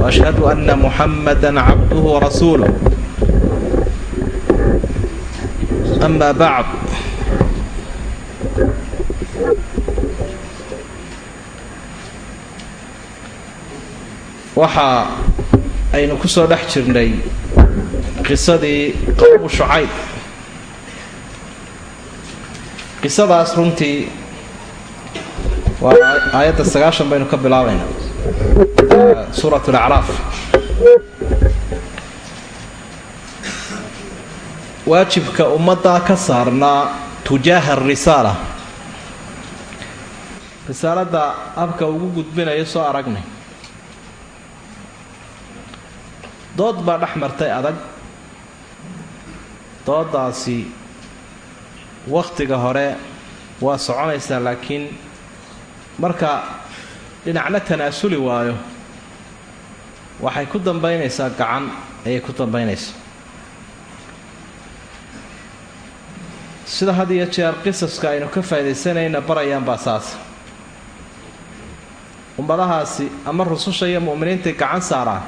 وأشهد أن محمدا عبده ورسوله أما بعد waxa aynu ku soo dhex jirnay qisadii qowmu shucayb qisadaas runtii waa aayadda sagaashan baynu ka bilaabaynaa suurat alacraaf waajibka ummaddaa ka saarnaa tujaaha arisaala risaaladda habka ugu gudbinayo soo aragnay dood baa dhex martay adag doodaasi wakhtiga hore waa soconaysaa laakiin marka dhinacna tanaasuli waayo. Waxay ku dambaynaysaa gacan ayay ku dambaynaysaa. Sida had iyo jeer qisaska aynu ka faaidaysanayna barayaan baa saasa ummadahaasi ama rususha iyo mu'miniintay gacan saaraan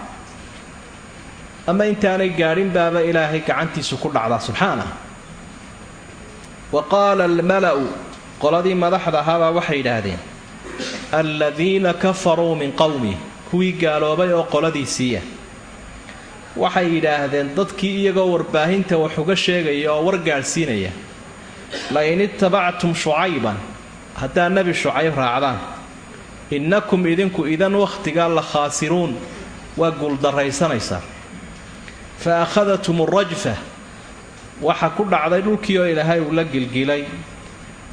ama intaanay gaadhin baaba ilaahay gacantiisu ku dhacdaa subxaanah. Wa qaala almala'u qoladii madaxda ahaabaa waxay yidhaahdeen aladiina kafaruu min qowmi kuwii gaaloobay oo qoladiisiiya waxay yidhaahdeen dadkii iyagoo warbaahinta wax uga sheegaya oo war gaadhsiinaya lain ittabactum shucayban haddaad nebi shucayb raacdaan. Innakum idinku idan wakhtigaa la khaasiruun waa guuldarraysanaysaa. Fa akhadatum rajfa waxa ku dhacday dhulkii oo ilaahay uu la gilgilay.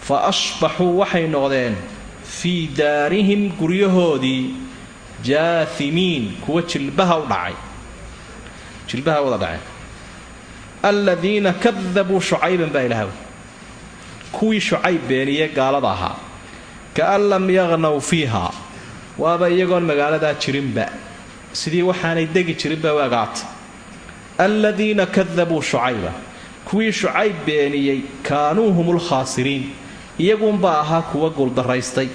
Fa asbaxuu waxay noqdeen fii daarihim guryahoodii jaahimiin kuwa jilbaha u dhacay. Jilbaha wada dhaceen aladiina kadabuu shucayban baa ilahaw kuwii shucayb beeniye gaalada ahaa. Kaan lam yaqnaw fiiha. Waaba iyagoon magaaladaa jirinba. Sidii waxaanay degi jirinba wagaata aladiina kadabuu shucayba. Kuwii shucayb beeniyey kaanuu hum lkhaasiriin iyaguunbaa ahaa kuwa guuldaraystay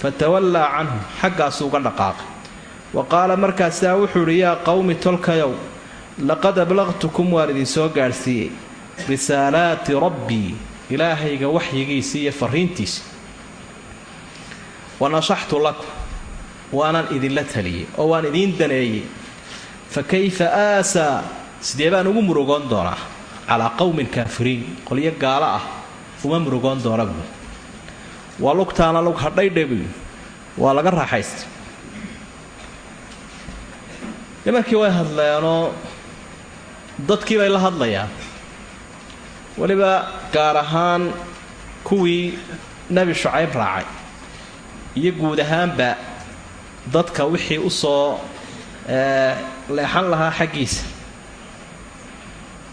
fatawallaa canhum xaggaasu uga dhaqaaqay. Wa qaala markaasaa wuxuu idhi yaa qowmi tolkayow laqad ablaqtukum waan idin soo gaadhsiiyey. Risaalaati rabbii ilaahayga waxyigiisii iyo fariintiisa. Wa nasaxtu lakum waanan idinla taliyey oo waan idiin daneeyey. Fa kayfa aasaa? Sidee baan ugu murugoon doonaa? Calaa qowmin kaafiriin qolyo gaalo ah uma murugoon doona buui waa lugtaana lug hadhaydhe buui waa laga raaxaystay nimankii way hadleenoo dadkii bay la hadlayaan. Weliba gaar ahaan kuwii nebi shucayb raacay. Iyo guud ahaanba dadka wixii u soo leexan lahaa xaggiisa.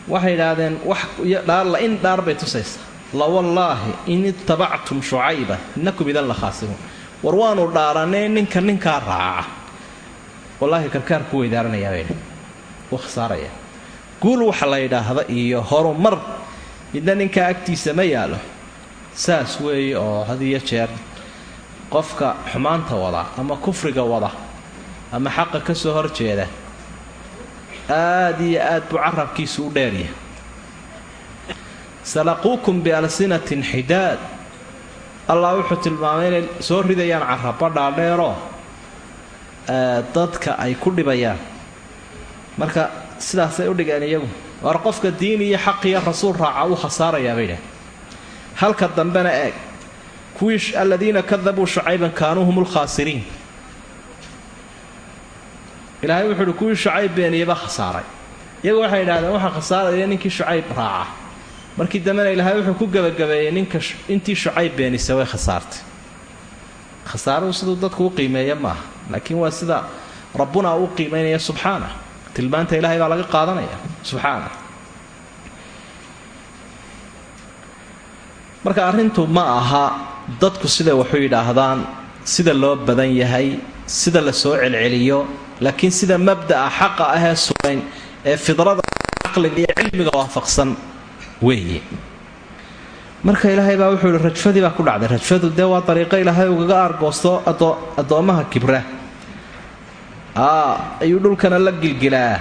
Waxay idhaahdeen wax dhaarla in dhaar bay tusaysaa la wallaahi in ittabactum shucayba innakum idan la khaasiruun war waanu dhaaranee ninka ninkaa raaca. Wallaahi karkaar ku weydaaranayaabay u khasaaraya guul waxa la yidhaahda iyo horumar midna ninkaa agtiisa ma yaalo saas weeye oo had iyo jeer qofka xumaanta wada ama kufriga wada ama xaqa ka soo horjeeda aad iyo aad buu carabkiisu u dheeryahay salaquukum bialsinatin xidaad allah wuxuu tilmaamay inay soo ridayaan caraba dhaadheeroo dadka ay ku dhibayaan. Marka sidaasay u dhigeen iyagu. War qofka diin iyo xaq iyo rasuul raaca uu khasaarayaa bay dhah halka dambena eeg kuwii aladiina kadabuu shucayban kaanuu hum lkhaasiriin ilaahay wuxuu uhi kuwii shucayb beeniyaba khasaaray. Iyagu waxay idhahdeen waxaa khasaaraya ninkii shucayb raaca markii dambena ilaahay wuxuu ku gebagabeeyey ninka intii shucayb beenisa way khasaartay. Khasaaruhu siduu dadku u qiimeeya maaha laakiin waa sida rabbuna uu qiimaynaya subxaana. Tilmaanta ilaahay baa laga qaadanaya subxaana. Marka arrintu ma aha dadku siday waxu yidhaahdaan sida loo badan yahay sida la soo celceliyo laakiin sida mabda'a xaqa ahee sugayn ee fidrada caqliga iyo cilmiga waafaqsan weeye. Marka ilaahay baa wuxuu yihi rajfadii baa ku dhacday. Rajfadu dee waa dariiqo ilaahay ugaga aargoosto addoommaha kibra ayuu dhulkana la gilgilaa.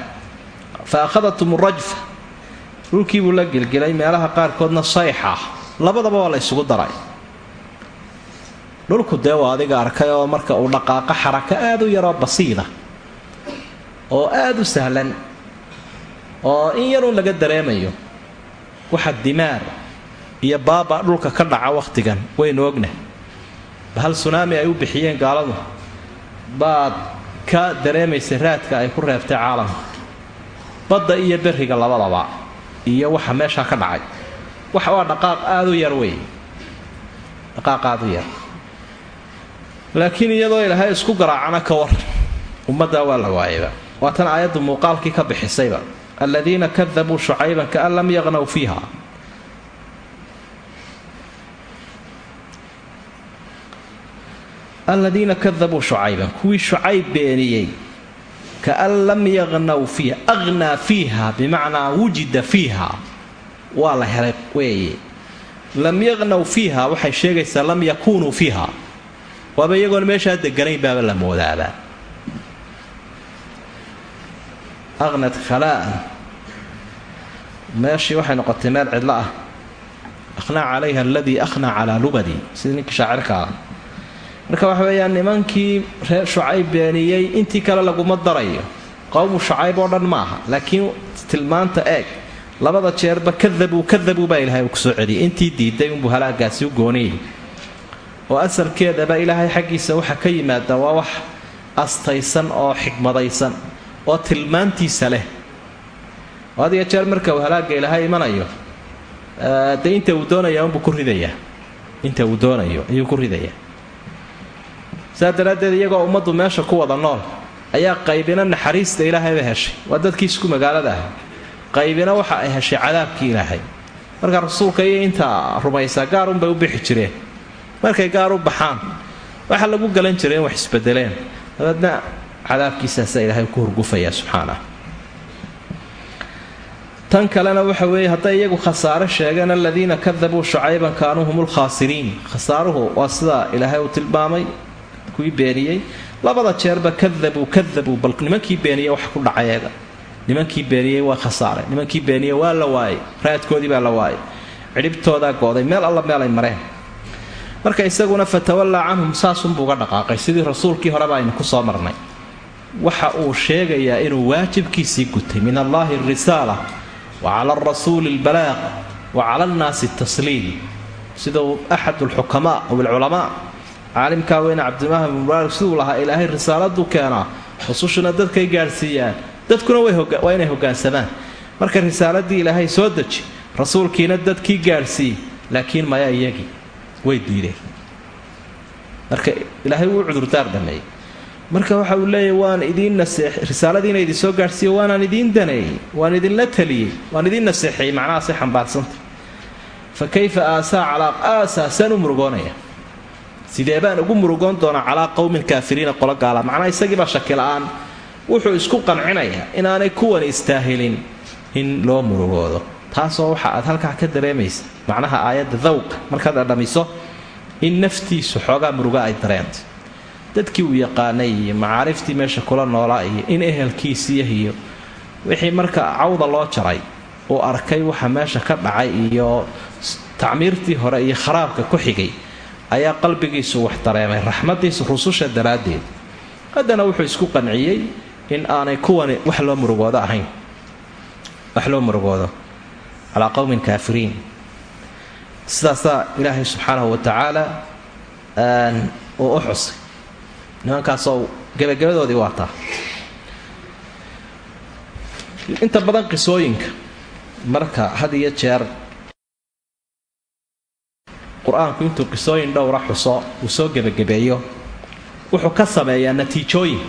Fa akhadatum rajfa dhulkiibuu la gilgilay meelaha qaarkoodna sayxa. Labadaba waa la ysugu daray. Dhulku dee waa adiga arkay oo marka uu dhaqaaqo xarako aad u yaroo basiida oo aad u sahlan oo in yaruun laga dareemayo waxa dimaar iyo baaba dhulka ka dhaca wakhtigan waynu ogna bahal sunaami ay u bixiyeen gaaladu baad ka dareemaysay raadka ay ku reebtay caalamka badda iyo berriga labadaba iyo waxa meeshaa ka dhacay. Waxa waa dhaqaaq aad u yar wey dhaqaaq aad u yar. Laakiin iyadoo ilaahay isku garaacana ka war ummaddaa waa la waayaba waa tan aayaddu muuqaalkii ka bixisayba aladiina kadabuu shucayban kaan lam yaqnaw fiiha aladiina kadabuu shucayban kuwii shucayb beeniyey kaan lam yaqnaw fiiha aqnaa fiiha bimacnaa wujida fiiha waa la helay weeye lam yaqnaw fiiha waxay sheegaysaa lam yakuunuu fiiha waaba iyagoon meeshaa deganayn baaba la moodaabaa aqnad khalaa'an meeshii waxay noqotay meel cidlo ah akhnaa calayha aladii akhnaa calaa lubadi sidii ninkii shaacirka ah marka waxa weeyaan nimankii reer shucayb beeniyey intii kale laguma darayo qowmu shucayb oo dhan ma aha laakiin tilmaanta eeg labada jeerba kadabuu kadabuu baa ilaahay uu ku soo celiyay intii diiday unbuu halaagaasi u gooniyay oo asalkeedaba ilaahay xaggiisa waxa ka yimaada waa wax astaysan oo xikmadaysan oo tilmaantiisa leh. Oo had jeer marka uu halaagga ilaahay imanayo dee inta uu doonaya unbuu ku ridayaa. Inta uu doonayo ayuu ku ridayaa. Saa daraaddeed iyagoo ummaddu meesha ku wada nool ayaa qaybina naxariista ilaahayba heshay. Waa dadkii isku magaalada ah. Qaybina waxa ay heshay cadaabkii ilaahay. Marka rasuulka iyo intaa rumaysaa gaarunbay u bixi jireen. Markay gaar u baxaan waxaa lagu galan jiray wax isbedeleen. Dabeedna cadaabkiisaasa ilaahay ku hurgufaya subxaanah. Tan kalena waxa weeye hadday iyagu khasaare sheegeen aladiina kadabuu shucayban kaanuu hum lkhaasiriin khasaaruhu waa sidaa ilaahay uu tilmaamay kuwii beeniyey. Labada jeerba kadabuu kadabuu bal nimankii beeniyey wax ku dhacayeega nimankii beeniyey waa khasaare. Nimankii beeniyey waa la waayey. Raadkoodii baa la waayey. Cidhibtoodaa gooday meel alla meel ay mareen. Marka isaguna fatawallaa canhum saasunbuuga dhaqaaqay. Sidii rasuulkii horeba aynu ku soo marnay waxa uu sheegayaa inuu waajibkiisii gutay min allaahi arisaala wa cala alrasuuli albalaaq wa cala annaasi tasliim sidau axad alxukamaa aw alculamaa caalimkaa weyne cabdimaahi mubaarak siduu lahaa ilaahay risaaladuu keenaa rusushuna dadkay gaadhsiiyaan dadkuna waa inay hogaansamaan. Marka risaaladii ilaahay soo deji rasuulkiina dadkii gaadhsiiy laakiin maya iyagii way diideen. Marka ilaahay wuu cudurdaar dhameeyey marka waxa uu leeyahy waan idiin naseex risaaladiina idin soo gaadhsiiye waanaan idiin daneeyey waan idinla taliyey waan idiin naseexeeyey macnahaasay xambaarsanta fa kayfa aasaa calaa aasaa saan u murugoonaya? Sidee baan ugu murugoon doonaa calaa qowmin kaafiriina qolo gaala? Macnaa isagiibaa shaki la'aan. Wuxuu isku qancinayaa inaanay kuwan istaahilin in loo murugoodo. Taasoo waxa aad halkaa ka dareemaysa macnaha aayadda dawqa markaad adhamiso in naftiisu xoogaa muruga ay dareentay dadkii uu yaqaanay iyo macaariftii meesha kula noolaa iyo in ehelkiisiiya iyo wixii marka cawda loo jaray uu arkay waxa meesha ka dhacay iyo tacmiirtii hore iyo kharaabka ku xigay ayaa qalbigiisu wax dareemay raxmadiisu rususha daraaddeed. Haddana wuxuu isku qanciyey in aanay kuwani wax loo murugoodo ahayn. Wax loo murugoodo. Calaa qowmin kaafiriin. Sidaasaa ilaahay subxaanahu wa tacaala uu u xusay nimankaasoo waa taa inta badan qisooyinka marka had iyo jeer qur'aanku intuu qisooyin dhowra xuso uu soo gebagabeeyo wuxuu ka sameeyaa natiijooyin.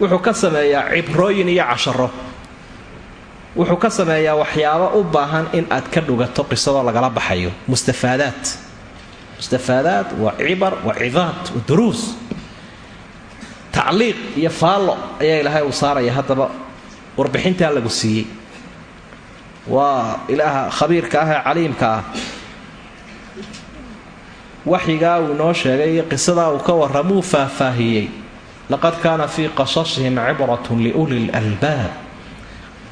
Wuxuu ka sameeyaa cibrooyin iyo casharo wuxuu ka sameeyaa waxyaabo u baahan in aad ka dhugato qisadoo lagala baxayo mustafaadaat mustafaadaat waa cibar waa cidaad waa duruus tacliiq iyo faallo ayaa ilaahay uu saaraya haddaba warbixintaa lagu siiyey. Waa ilaaha khabiirka ah ee caliimka ah. Waxyigaa uu inoo sheegay iyo qisadaa uu ka warramuu faahfaahiyey. Laqad kaana fii qasasihim cibratun liuli lalbaab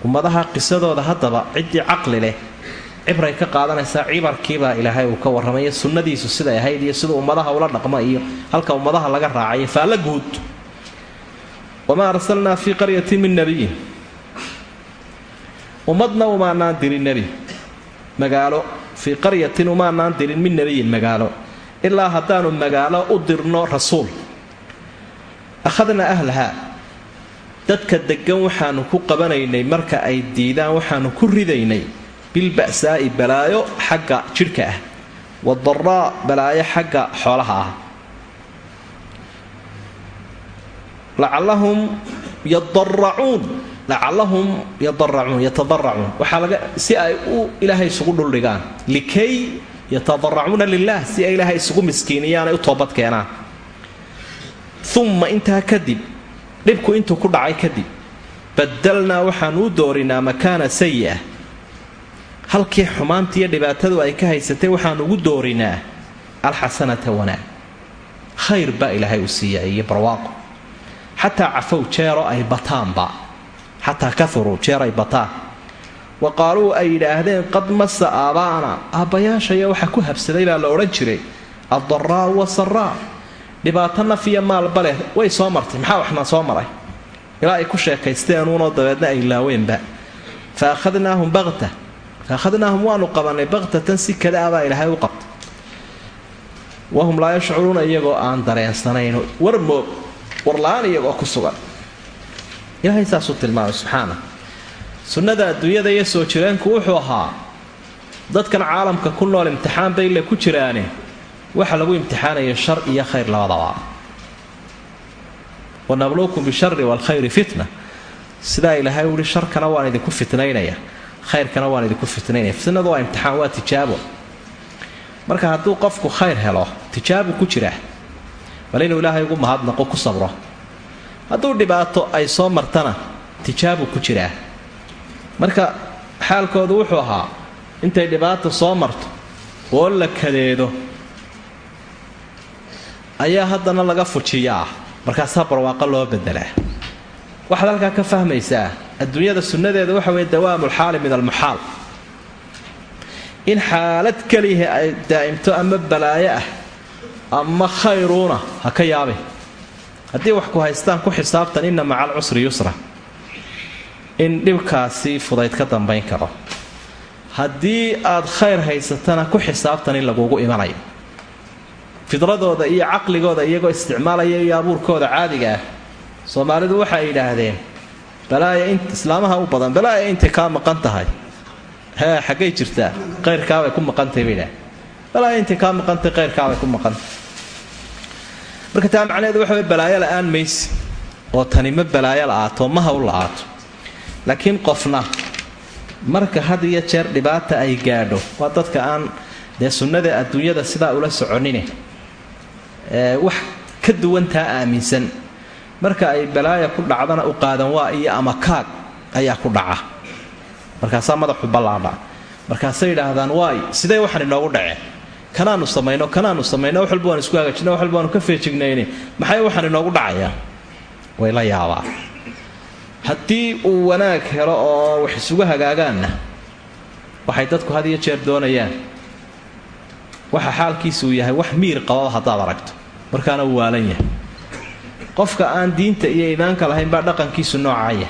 ummadaha qisadooda haddaba ciddii caqli leh cibray ka qaadanaysaa cibarkiibaa ilaahay uu ka warramaya sunnadiisu siday ahayd iyo siduu ummadaha ula dhaqmo iyo halka ummadaha laga raacay faalla guud. Wamaa arsalnaa fii qaryatin min nabiyin ummadna umaanaan dirin nebi magaalo. Fii qaryatin umaanaan dirin min nebiyin magaalo. Ilaa haddaanu magaalo u dirno rasuul. Akhadnaa ahlahaa dadka deggan waxaanu ku qabanaynay marka ay diidaan waxaanu ku ridaynay bilba'saa'i balaayo xagga jidhka ah. Wadaraa balaayo xagga xoolaha ah. Lacallahum yadaracuun lacallahum yadaracuun yatadaracuun waxaa laga si ay u ilaahay isugu dhuldhigaan. Likay yatadaracuuna lilah si ay ilaahay isugu miskiiniyaan ay u toobad keenaan. Uma intaa kadib dhibku intuu ku dhacay kadib badalnaa waxaanu u doorinaa makaana sayi'a halkii xumaantiiyo dhibaatadu ay ka haysatay waxaanu ugu doorinaa alxasanata wanaag khayr baa ilaahay u siiya iyo barwaaqo. Xataa cafow jeero ay bataanba. Xataa kauruu jeer ay bataan. Wa qaaluu ay yidhaahdeen qad masa aabaa'ana aabbayaashaya waxa ku habsaday baa la odhan jiray. Addaraa'u wasaraa dhibaato naf iyo maalba leh. Way soo martay. Maxaa waxna soo maray? Ilaa ay ku sheekaysteenuunoo dabeedna ay laaweenba. Fa akhadnaahum bakta fa akhadnaahum waanu qabannay baktatan si kadaabaa ilaahay u qabtay wahum laa yashcuruuna iyagoo aan dareensanayn war moog warla-aan iyagoo ku sugan ilaahay saasuu tilmaamay subxaana sunnada adduunyada iyo soo jireenku wuxuu ahaa dadkan caalamka ku nool imtixaan bay le ku jiraane waxa lagu imtixaanaya shar iyo khayr labadaba wanabluukum bishari waalkhayri fitna sidaa ilaahay uhi sharkana waan idinku fitnaynaya khayrkana waan idinku fitnaynaya. Fitnadu waa imtixaan waa tijaabo. Marka hadduu qofku khayr helo tijaabu ku jira. Bal inuu ilaahay ugu mahadnaqo ku sabro. Hadduu dhibaato ay soo martana tijaabu ku jiraa marka xaalkoodu wuxuu ahaa intay dhibaata soo marto oo la kadeedo ayaa haddana laga fujiyaa. Markaasaa barwaaqo loo bedelaa waxaad halkaa ka fahmaysaa adduunyada sunnadeeda waxa weeye dawaamulxaali min almuxaal. In xaalad keliya ay daa'imto ama balaayo ah ama khayruuna ha ka yaabin haddii wax ku haystaan ku xisaabtan inna maca alcusri yusra. In dhibkaasi fudayd ka dambayn karo. Haddii aad khayr haysatana ku xisaabtan in lagugu imanayo. Fidradooda iyo caqligooda iyagoo isticmaalaya iyo abuurkooda caadiga ah. Soomaalidu waxay yidhaahdeen islaamaha u badan balaaya intay kaa maqan tahay. Xaggay jirtaa qayrkaabay ku maqantahay bay idhaah balaaya intay kaa maqantahay qayrkaabay ku maqantahay marka taa macnaheedu waxa way balaayo la'aan maysi oo tani ma balaayo la-aato ma hawl la-aato laakiin qofna marka had iyo jeer dhibaata ay gaadho waa dadka aan dee sunnada adduunyada sidaa ula soconine wax ka duwantaa aaminsan marka ay balaaya ku dhacdana u qaadan waa iyo ama kaag ayaa ku dhaca. Markaasaa madaxu ballaadha. Markaasay yidhaahdaan waay sidee waxaan inoogu dhaceen kanaanu samayno kanaanu samayno wax walba waan isku hagaajina wax walba waanu ka feejignayne maxay waxaan inoogu dhacayaa way la yaabaa. Haddii uu wanaag helo oo wax isugu hagaagaanna waxay dadku had iyo jeer doonayaan. Waxa xaalkiisuu yahay wax miir qababa haddaad aragto. Markaana uu waalan yahay qofka aan diinta iyo iimaanka lahayn baa dhaqankiisu noocaa yahay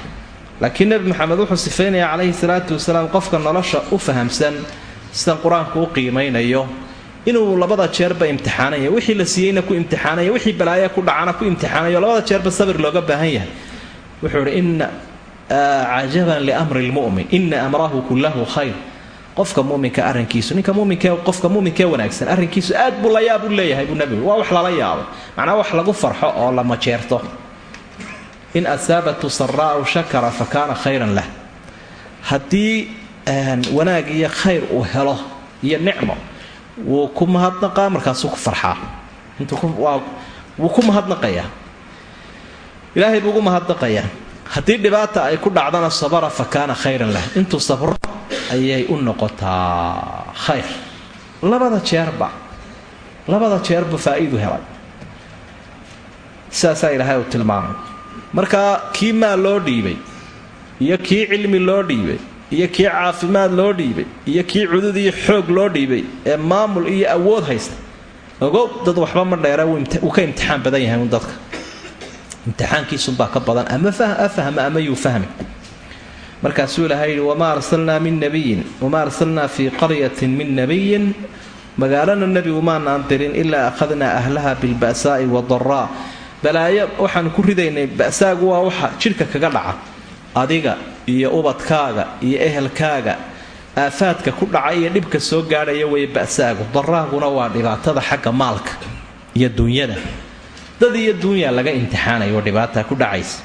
laakiin nebi maxamed wuxuu sifaynayaa calayhi salaatu wasalaam qofka nolosha u fahamsan sidan qur'aanku u qiimaynayo inuu labada jeerba imtixaanaya wixii la siiyeyna ku imtixaanaya wixii balaaya ku dhacana ku imtixaanayo labada jeerba sabir looga baahan yahay. Wuxuu ihi ina cajaban liamri lmu'min ina amrahu kullahu khayr qofka muminka arrinkiisu ninka muminke qofka muminkee wanaagsan arrinkiisu aad buu la yaab u leeyahay buu nebigu waa wax lala yaabo. Macnaa wax lagu farxo oo la majeerto. In asaabatu saraau shakara fa kaana khayran lah. Haddii wanaag iyo khayr uu helo iyo nicmo wuu ku mahadnaqaa markaasuu ku farxaa. Wuu ku mahadnaqayaa ilaahay buu ugu mahadnaqayaa haddii dhibaata ay ku dhacdana sabara fa kaana khayran lah. Intuu sabro ayay u noqotaa khayr. Labada jeerba labada jeerba faa-iidu helay. Sidaasaa ilaahay uu tilmaamay. Markaa kii maal loo dhiibay iyo kii cilmi loo dhiibay iyo kii caafimaad loo dhiibay iyo kii cudud iyo xoog loo dhiibay ee maamul iyo awood haysta ogow dad waxba ma dheera wuu ka imtixaan badan yahay un dadka. Imtixaankiisunbaa ka badan. Ama afahma ama yuu fahmi markaasuu ilahay yihi wamaa arsalnaa min nabiyin wamaa arsalnaa fii qaryatin min nabiyin magaalana nebigu maanaan dirin ilaa akhadnaa ahlaha bilba'saa'i wadaraa balaayo waxaan ku ridaynay ba'saagu waa waxa jidhka kaga dhaca. Adiga iyo ubadkaaga iyo ehelkaaga aafaadka ku dhaca iyo dhibka soo gaadhaya weeye ba'saagu. Daraaguna waa dhibaatada xagga maalka iyo dunyada dad iyo dunya laga imtixaanayo dhibaataa ku dhacaysa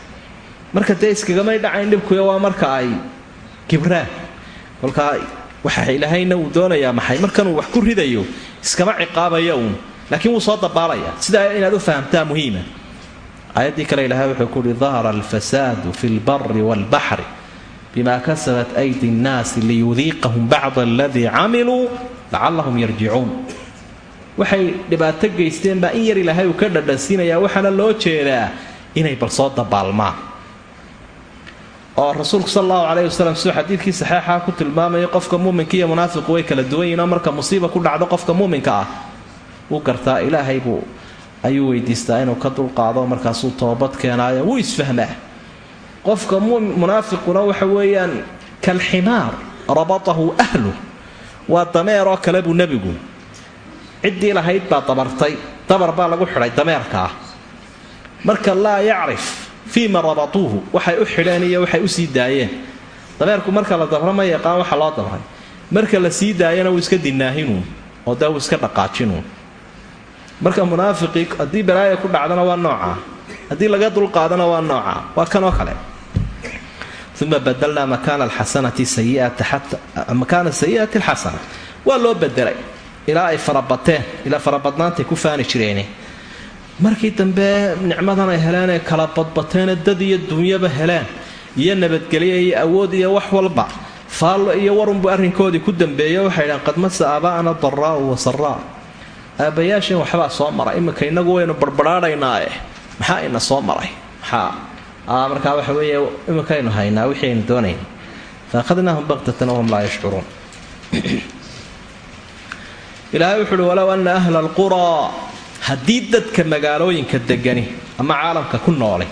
marka dee iskagamay dhacayn dhibkuya waa marka ay gibraan kolkaa waxa ilaahayna uu doonayaa maxay? Markanuu wax ku ridayo iskama ciqaabaya uun. Laakiin wuu soo dabaalaya. Sidaa inaad u fahamtaa muhiima. Aayaddii kale ilahay wuxuu kuuhi dahara alfasaadu fi lbari waalbaxri bima kasabat aydi nnaasi liyudiiqahum bacda aladii camiluu lacallahum yarjicuun. Waxay dhibaato geysteen baa in yar ilaahay uu ka dhadhansiinayaa waxaana loo jeedaa inay bal soo dabaalmaan oo rasuulku sal allahu caleyhi wasalam siduu xadiidkii saxeexaa ku tilmaamaya qofka muuminka iyo munaafiqu way kala duwan yihiin oo marka musiiba ku dhacdo qofka muuminka ah wuu gartaa ilaahay buu ayuu weydiistaa inuu ka dulqaado markaasuu toobad keenaayo wuu isfahmaa. Qofka munaafiquna waxa weeyaan kalximaar rabatahu ahlu waa dameer oo kale buu nebigu. Ciddii lahayd baa dabartay dabar baa lagu xidhay dameerka ah. Marka laa yacrif fii ma waxay u xidheen iyo waxay u sii daayeen. Dameerku marka la dabro ma yaqaan waxa loo dabray marka la sii daayana wuu iska dinaahinuun oo dee iska dhaqaajinuun marka munaafiqii haddii balaaya ku dhacdana waa noocaa haddii laga dulqaadana waa noocaa waa kanoo kale. Uma badalnaa makaana alxasanati sayiatmakaana sayi'ati alxasana. Waa loo bedelay ilaa ay farabateen. Ilaa farabadnaantay ku faani jireene markii dambe nicmadan ay heleen ay kala badbateene dad iyo dunyaba heleen iyo nabadgelyo iyo awood iyo wax walba. Faallo iyo warunbu arrinkoodii ku dambeeya waxay dhahan qad masa aabaa'ana daraa'u wa saraa aabbayaasheen waxbaa soo maray. Iminka innagu waynu barbadhaadhaynaae maxaa ina soo maray? Maxaa? Markaa waxa weeye iminkaynu haynaa wixii aynu doonayn fa akhadnaahum baktatan wahum laa yashcuruun. Ilaahay wuxu uhi walow ana ahla alquraa haddii dadka magaalooyinka degani ama caalamka ku noolay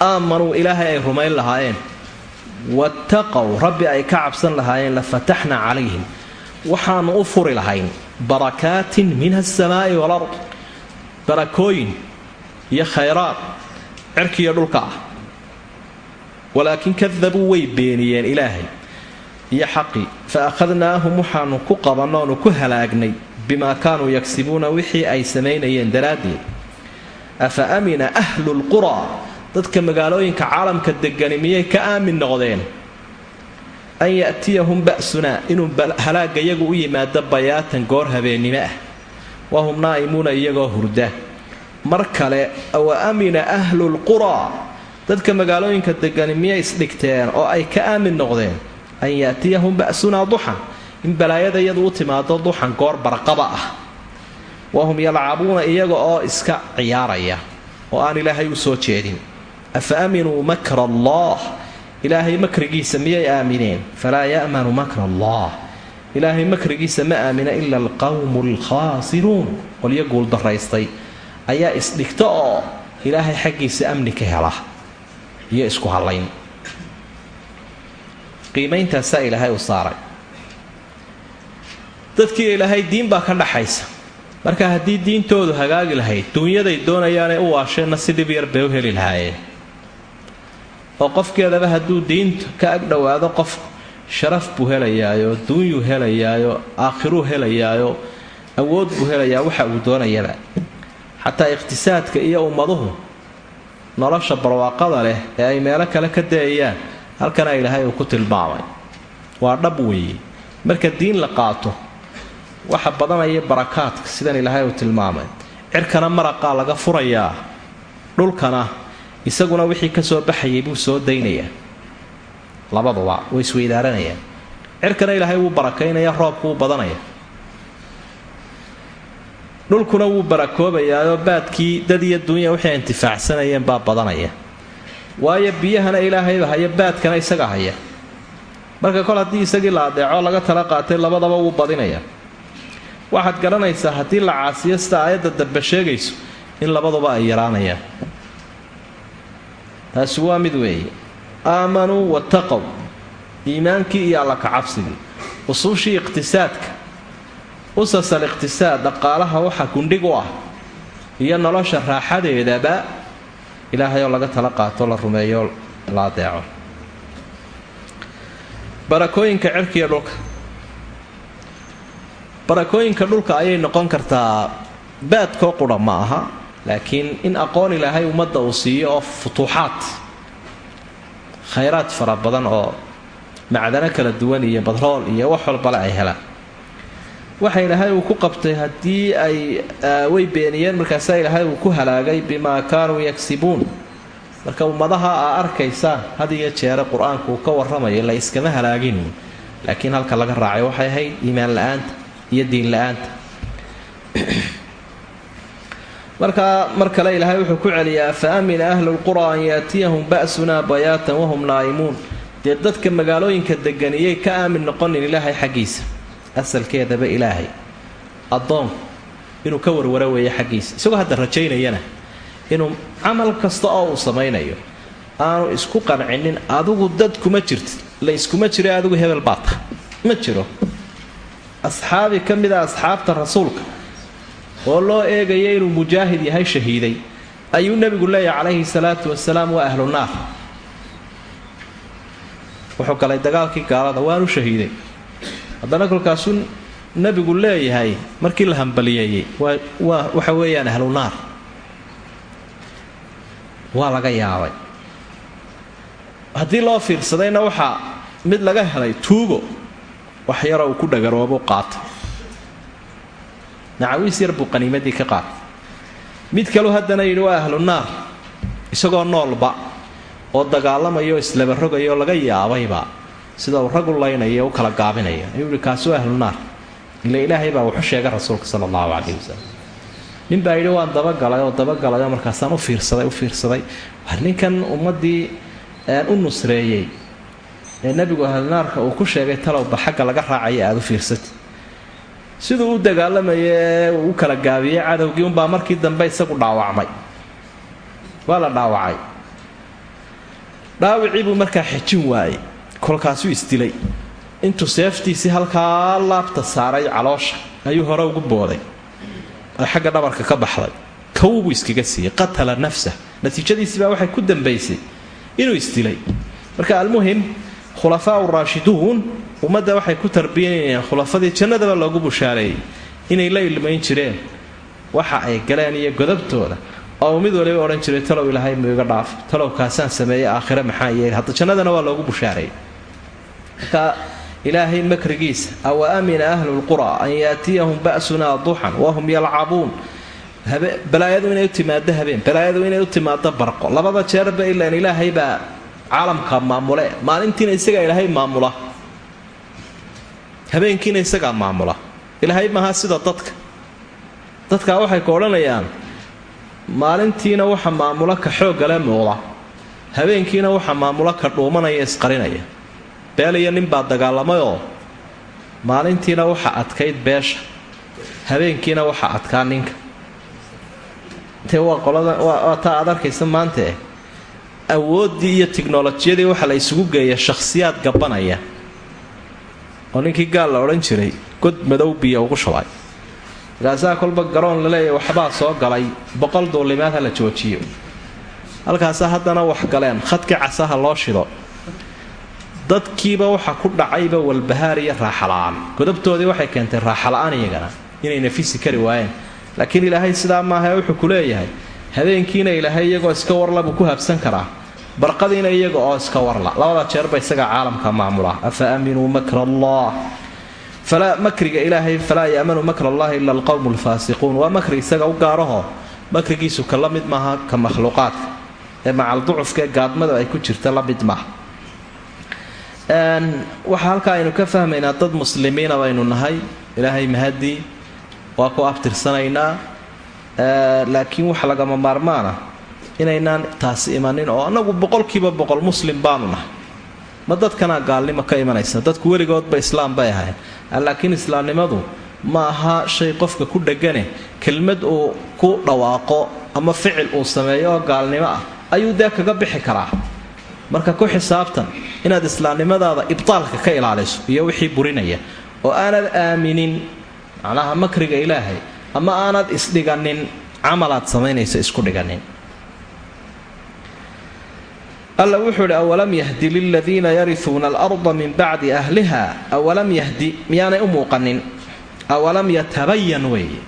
aamanuu ilaahay ay rumayn lahaayeen wattaqow rabbi ay ka cabsan lahaayeen la fataxna calayhim. Waxaanu u furi lahayn barakaatin min asamaa'i walard barakooyin iyo khayraad cirkiiyo dhulka ah. Walaakin kadabuu way beeniyeen ilaahay. Iyo xaqii fa akhadnaahum waxaanu ku qabannoonu ku halaagnay bimaa kaanuu yagsibuuna wixii ay samaynayeen daraaddeed. Afa amina ahlu lquraa dadka magaalooyinka caalamka degani miyay ka aamin noqdeen? An ya'tiyahum ba'sunaa inuu halaagga iyagu u yimaado bayaatan goor habeennimo ah. Wahum naa'imuuna iyagoo hurda. Mar kale wa amina ahlu lquraa dadka magaalooyinka degani miyay isdhigteen oo ay ka aamin noqdeen? An ya'tiyahum ba'sunaa duxan in balaayada iyadu u timaado duxan goor barqaba ah. Wahum yalcabuuna iyaga oo iska ciyaaraya oo aan ilaahay u soo jeedin. Afa aaminuu makra allah? Ilaahay makrigiisa miyay aamineen? Falaa ya'manu makra allah. Ilaahay makrigiisa ma aamina ila alqawmu alkhaasiruun qolyo guuldaraystay ayaa isdhigta oo ilaahay xaggiisa amni ka hela. Iyo isku hallayn. Qiimeyntaasaa ilaahay u saaray dadkii ilaahay diin baa ka dhaxaysa. Marka haddii diintoodu hagaagi lahayd duunyaday doonayaanay u waasheenna si dhib yar bay u heli lahaayeen. Oo qofkeedaba hadduu diinta ka ag dhowaado qof sharaf buu helayaayo duunyuu helayaayo aakhiruu helayaayo awood buu helayaa waxa uu doonayaba. Xataa iqhtisaadka iyo ummaduhu nolosha barwaaqada leh ee ay meelo kale ka dayayaan halkana ilaahay uu ku tilmaamay. Waa dhab weeye marka diin la qaato waxa badanaya barakaadka sidan ilaahay uu tilmaamay. Cirkana maraqaa laga furayaa dhulkana isaguna wixii ka soo baxayay buu soo daynayaa labaduba way isweydaaranayaan cirkana ilaahay wuu barakaynaya roobku wuu badanaya dhulkuna wuu barakoobayaayoo baadkii dad iyo dunya waxay intifaacsanayeen baa badanaya. Waayo biyahana ilaahayba haya baadkana isaga haya marka kol haddii isagii la adeeco laga tala qaatay labadaba wuu badinaya waxaad garanaysaa haddii la caasiyo sida aayadda dambe sheegayso in labaduba ay yaraanayaan. Taasi waa mid weeye. Aamanuu wattaqow iimaankii iyo alla kacabsigii usuushii iqhtisaadka usas al iqhtisaad dhaqaalaha waxa gundhig u ah iyo nolosha raaxadeedaba ilaahayoo laga tala qaato la rumeeyo la adeeco barakooyinka cirkiiyo dhulka barakooyinka dhulka ayay noqon kartaa baadkoo qudha ma aha laakiin in aqoon ilaahay ummadda uu siiyo oo futuuxaad khayraad fara badan oo macdano kala duwan iyo badrool iyo wax walbale ay helaan. Waxa ilaahay uu ku qabtay haddii ay way beeniyeen markaasaa ilaahay uu ku halaagay bimaa kaanuu yagsibuun marka ummadaha aa arkaysaan had iyo jeere qur'aanku uu ka warramayo la iskama halaagin. Laakiin halka laga raacay waxay ahayd iimaan la'aanta iyo diin la'aanta. Markaa mar kale ilaahay wuxuu ku celiyaa fa ahlu lqura an yaatiyahum ba'sunaa bayaatan wahum naa'imuun. Dee dadka magaalooyinka deganiyay ka aamin noqonin ilaahay xaggiisa. Asalkeedaba ilaahay addoonku inuu ka warwaro weeyo xaggiisa. Isagoo hadda rajaynayana inuu camal kasta oo uu samaynayo aanu isku qancinin adigu dad kuma jirtid la iskuma jiro adigu hebel baa tahay ma jiro asxaabi ka mid a asxaabta rasuulka oo loo eegaya inuu mujaahid yahay shahiiday ayuu nebigu leeyahay calayhi salaatu wasalaam waa ahlu naar. Wuxuu galay dagaalkii gaalada waanu shahiiday. Haddana kolkaasuu nebigu leeyahay markii la hambaliyeeyey waa waxa weeyaan ahlu naar. Waa laga yaabay. Haddii loo fiirsadayna waxaa mid laga helay tuugo wax yaroo uu ku dhagaroobu qaatay nacawiis yar buu qaniimadii ka qaatay. Mid kaleu haddana yidhi waa ahlu naar isagoo noolba oo dagaalamayo islaba rogayo laga yaabayba sida uu rag u laynaya u kala gaabinaya. Ayuu yihi kaasi waa ahlu naar. Ila ilaahay baa wuxu sheegay rasuulka sala allahu calayhi wasalam nin baa yidhi waan dabagalay oo dabagalay oo markaasaan u fiirsaday u fiirsaday. War ninkan ummaddii u nusreeyey ee nebigu ahlnaarka uu ku sheegay talowba xagga laga raacaya aada u fiirsatay siduu u dagaalamaye ee uu u kala gaabiyey cadowgii unbaa markii dambe isagu dhaawacmay. Waa la dhaawacay. Dhaawicii buu markaa xejin waayey kolkaasuu isdilay. Intuu seeftiisii halkaa laabta saaray caloosha ayuu hore ugu booday. Ay xagga dhabarka ka baxday. Kawbuu iskaga siiyey qatala nafsah natiijadiisiibaa waxay ku dambaysay inuu isdilay. Marka almuhim khulafaa raashiduun ummadda waxay ku tarbiyanayeen khulafadii jannadaba loogu bushaareeyey inay la ilmayn jireen. Waxa ay galeen iyo godabtooda. Oo mid waliba odhan jiray talow ilaahay mu dhaaf. Talow kaasaan sameeyey aakhire maxaa yeeli hadda jannadana waa loogu bushaareeyey marka ilaahay makrigiisa awa amina ahlu lqura an yaatiyahum ba'sunaa duxan wahum yalcabuun. Balaayadu inay u timaado habeen balaayadu inay u timaado barqo. Labada jeerba ilaan ilaahay baa caalamka maamule maalintiina isagaa ilaahay maamula. Habeenkiina isagaa maamula. Ilaahay maaha sida dadka. Dadkaa waxay ku odhanayaan maalintiina waxa maamula ka xooggale muuqda habeenkiina waxa maamula ka dhuumanaya isqarinaya. Beel iyo nin baa dagaalamayoo maalintiina waxa adkayd beesha. Habeenkiina waxa adkaa ninka. Te waa qolada waa taa aad arkaysa maantae awooddii iyo tiknolojiyadii waxa la isugu geeya shakhsiyaad gabanaya oo ninkii gaal la odhan jiray god madow biyo ugu shubay markaasaa kolba garoon laleeyahy waxbaa soo galay boqol duulimaad ha la joojiyo. Halkaasaa haddana wax galeen khadkii casaha loo shido. Dadkiiba waxa ku dhacayba walbahaar iyo raaxala-aan godabtoodii waxay keentay raaxala-aan iyagana inay nafisi kari waayeen. Laakiin ilaahay sidaa maaha wuxuu ku leeyahay habeenkiina ilaahay iyagoo iska warla buu ku habsan karaa. Barqadiina iyaga oo iska warla. Labada jeerba isagaa caalamka maamula afa aaminuu makra allah makriga ilaahay falaa yaamanu makr allahi ila alqowmu alfaasiquun waa makri isaga u gaaraho. Makrigiisu ka la mid maaha ka makhluuqaadka ee macalducufka ee gaadmada ay ku jirta la mid maaha. Waxaa halkaa aynu ka fahmaynaa dad muslimiina baynu nahay. Ilaahay mahadii waa ku abtirsanaynaa laakiin waxa lagama maarmaana inaynaan taasi imanin oo annagu boqolkiiba boqol muslim baanu nahay. Ma dadkanaa gaalnimo ka imanaysa dadku weligoodba islaam bay ahayn laakiin islaamnimadu ma aha shay qofka ku dhegane kelmad uu ku dhawaaqo ama ficil uu sameeyo oo gaalnimo ah ayuu dee kaga bixi karaa. Marka ku xisaabtan inaad islaamnimadaada ibtaalka ka ilaaliso iyo wixii burinaya oo aanad aaminin macnaha makriga ilaahay ama aanad isdhiganin camalaad samaynaysa isku dhiganin. Alla wuxuu idhi awalam yahdi liladiina yariuuna alarda min bacdi ahliha? Awalam yahdi miyaanay u muuqanin? Awalam yatabayan weeye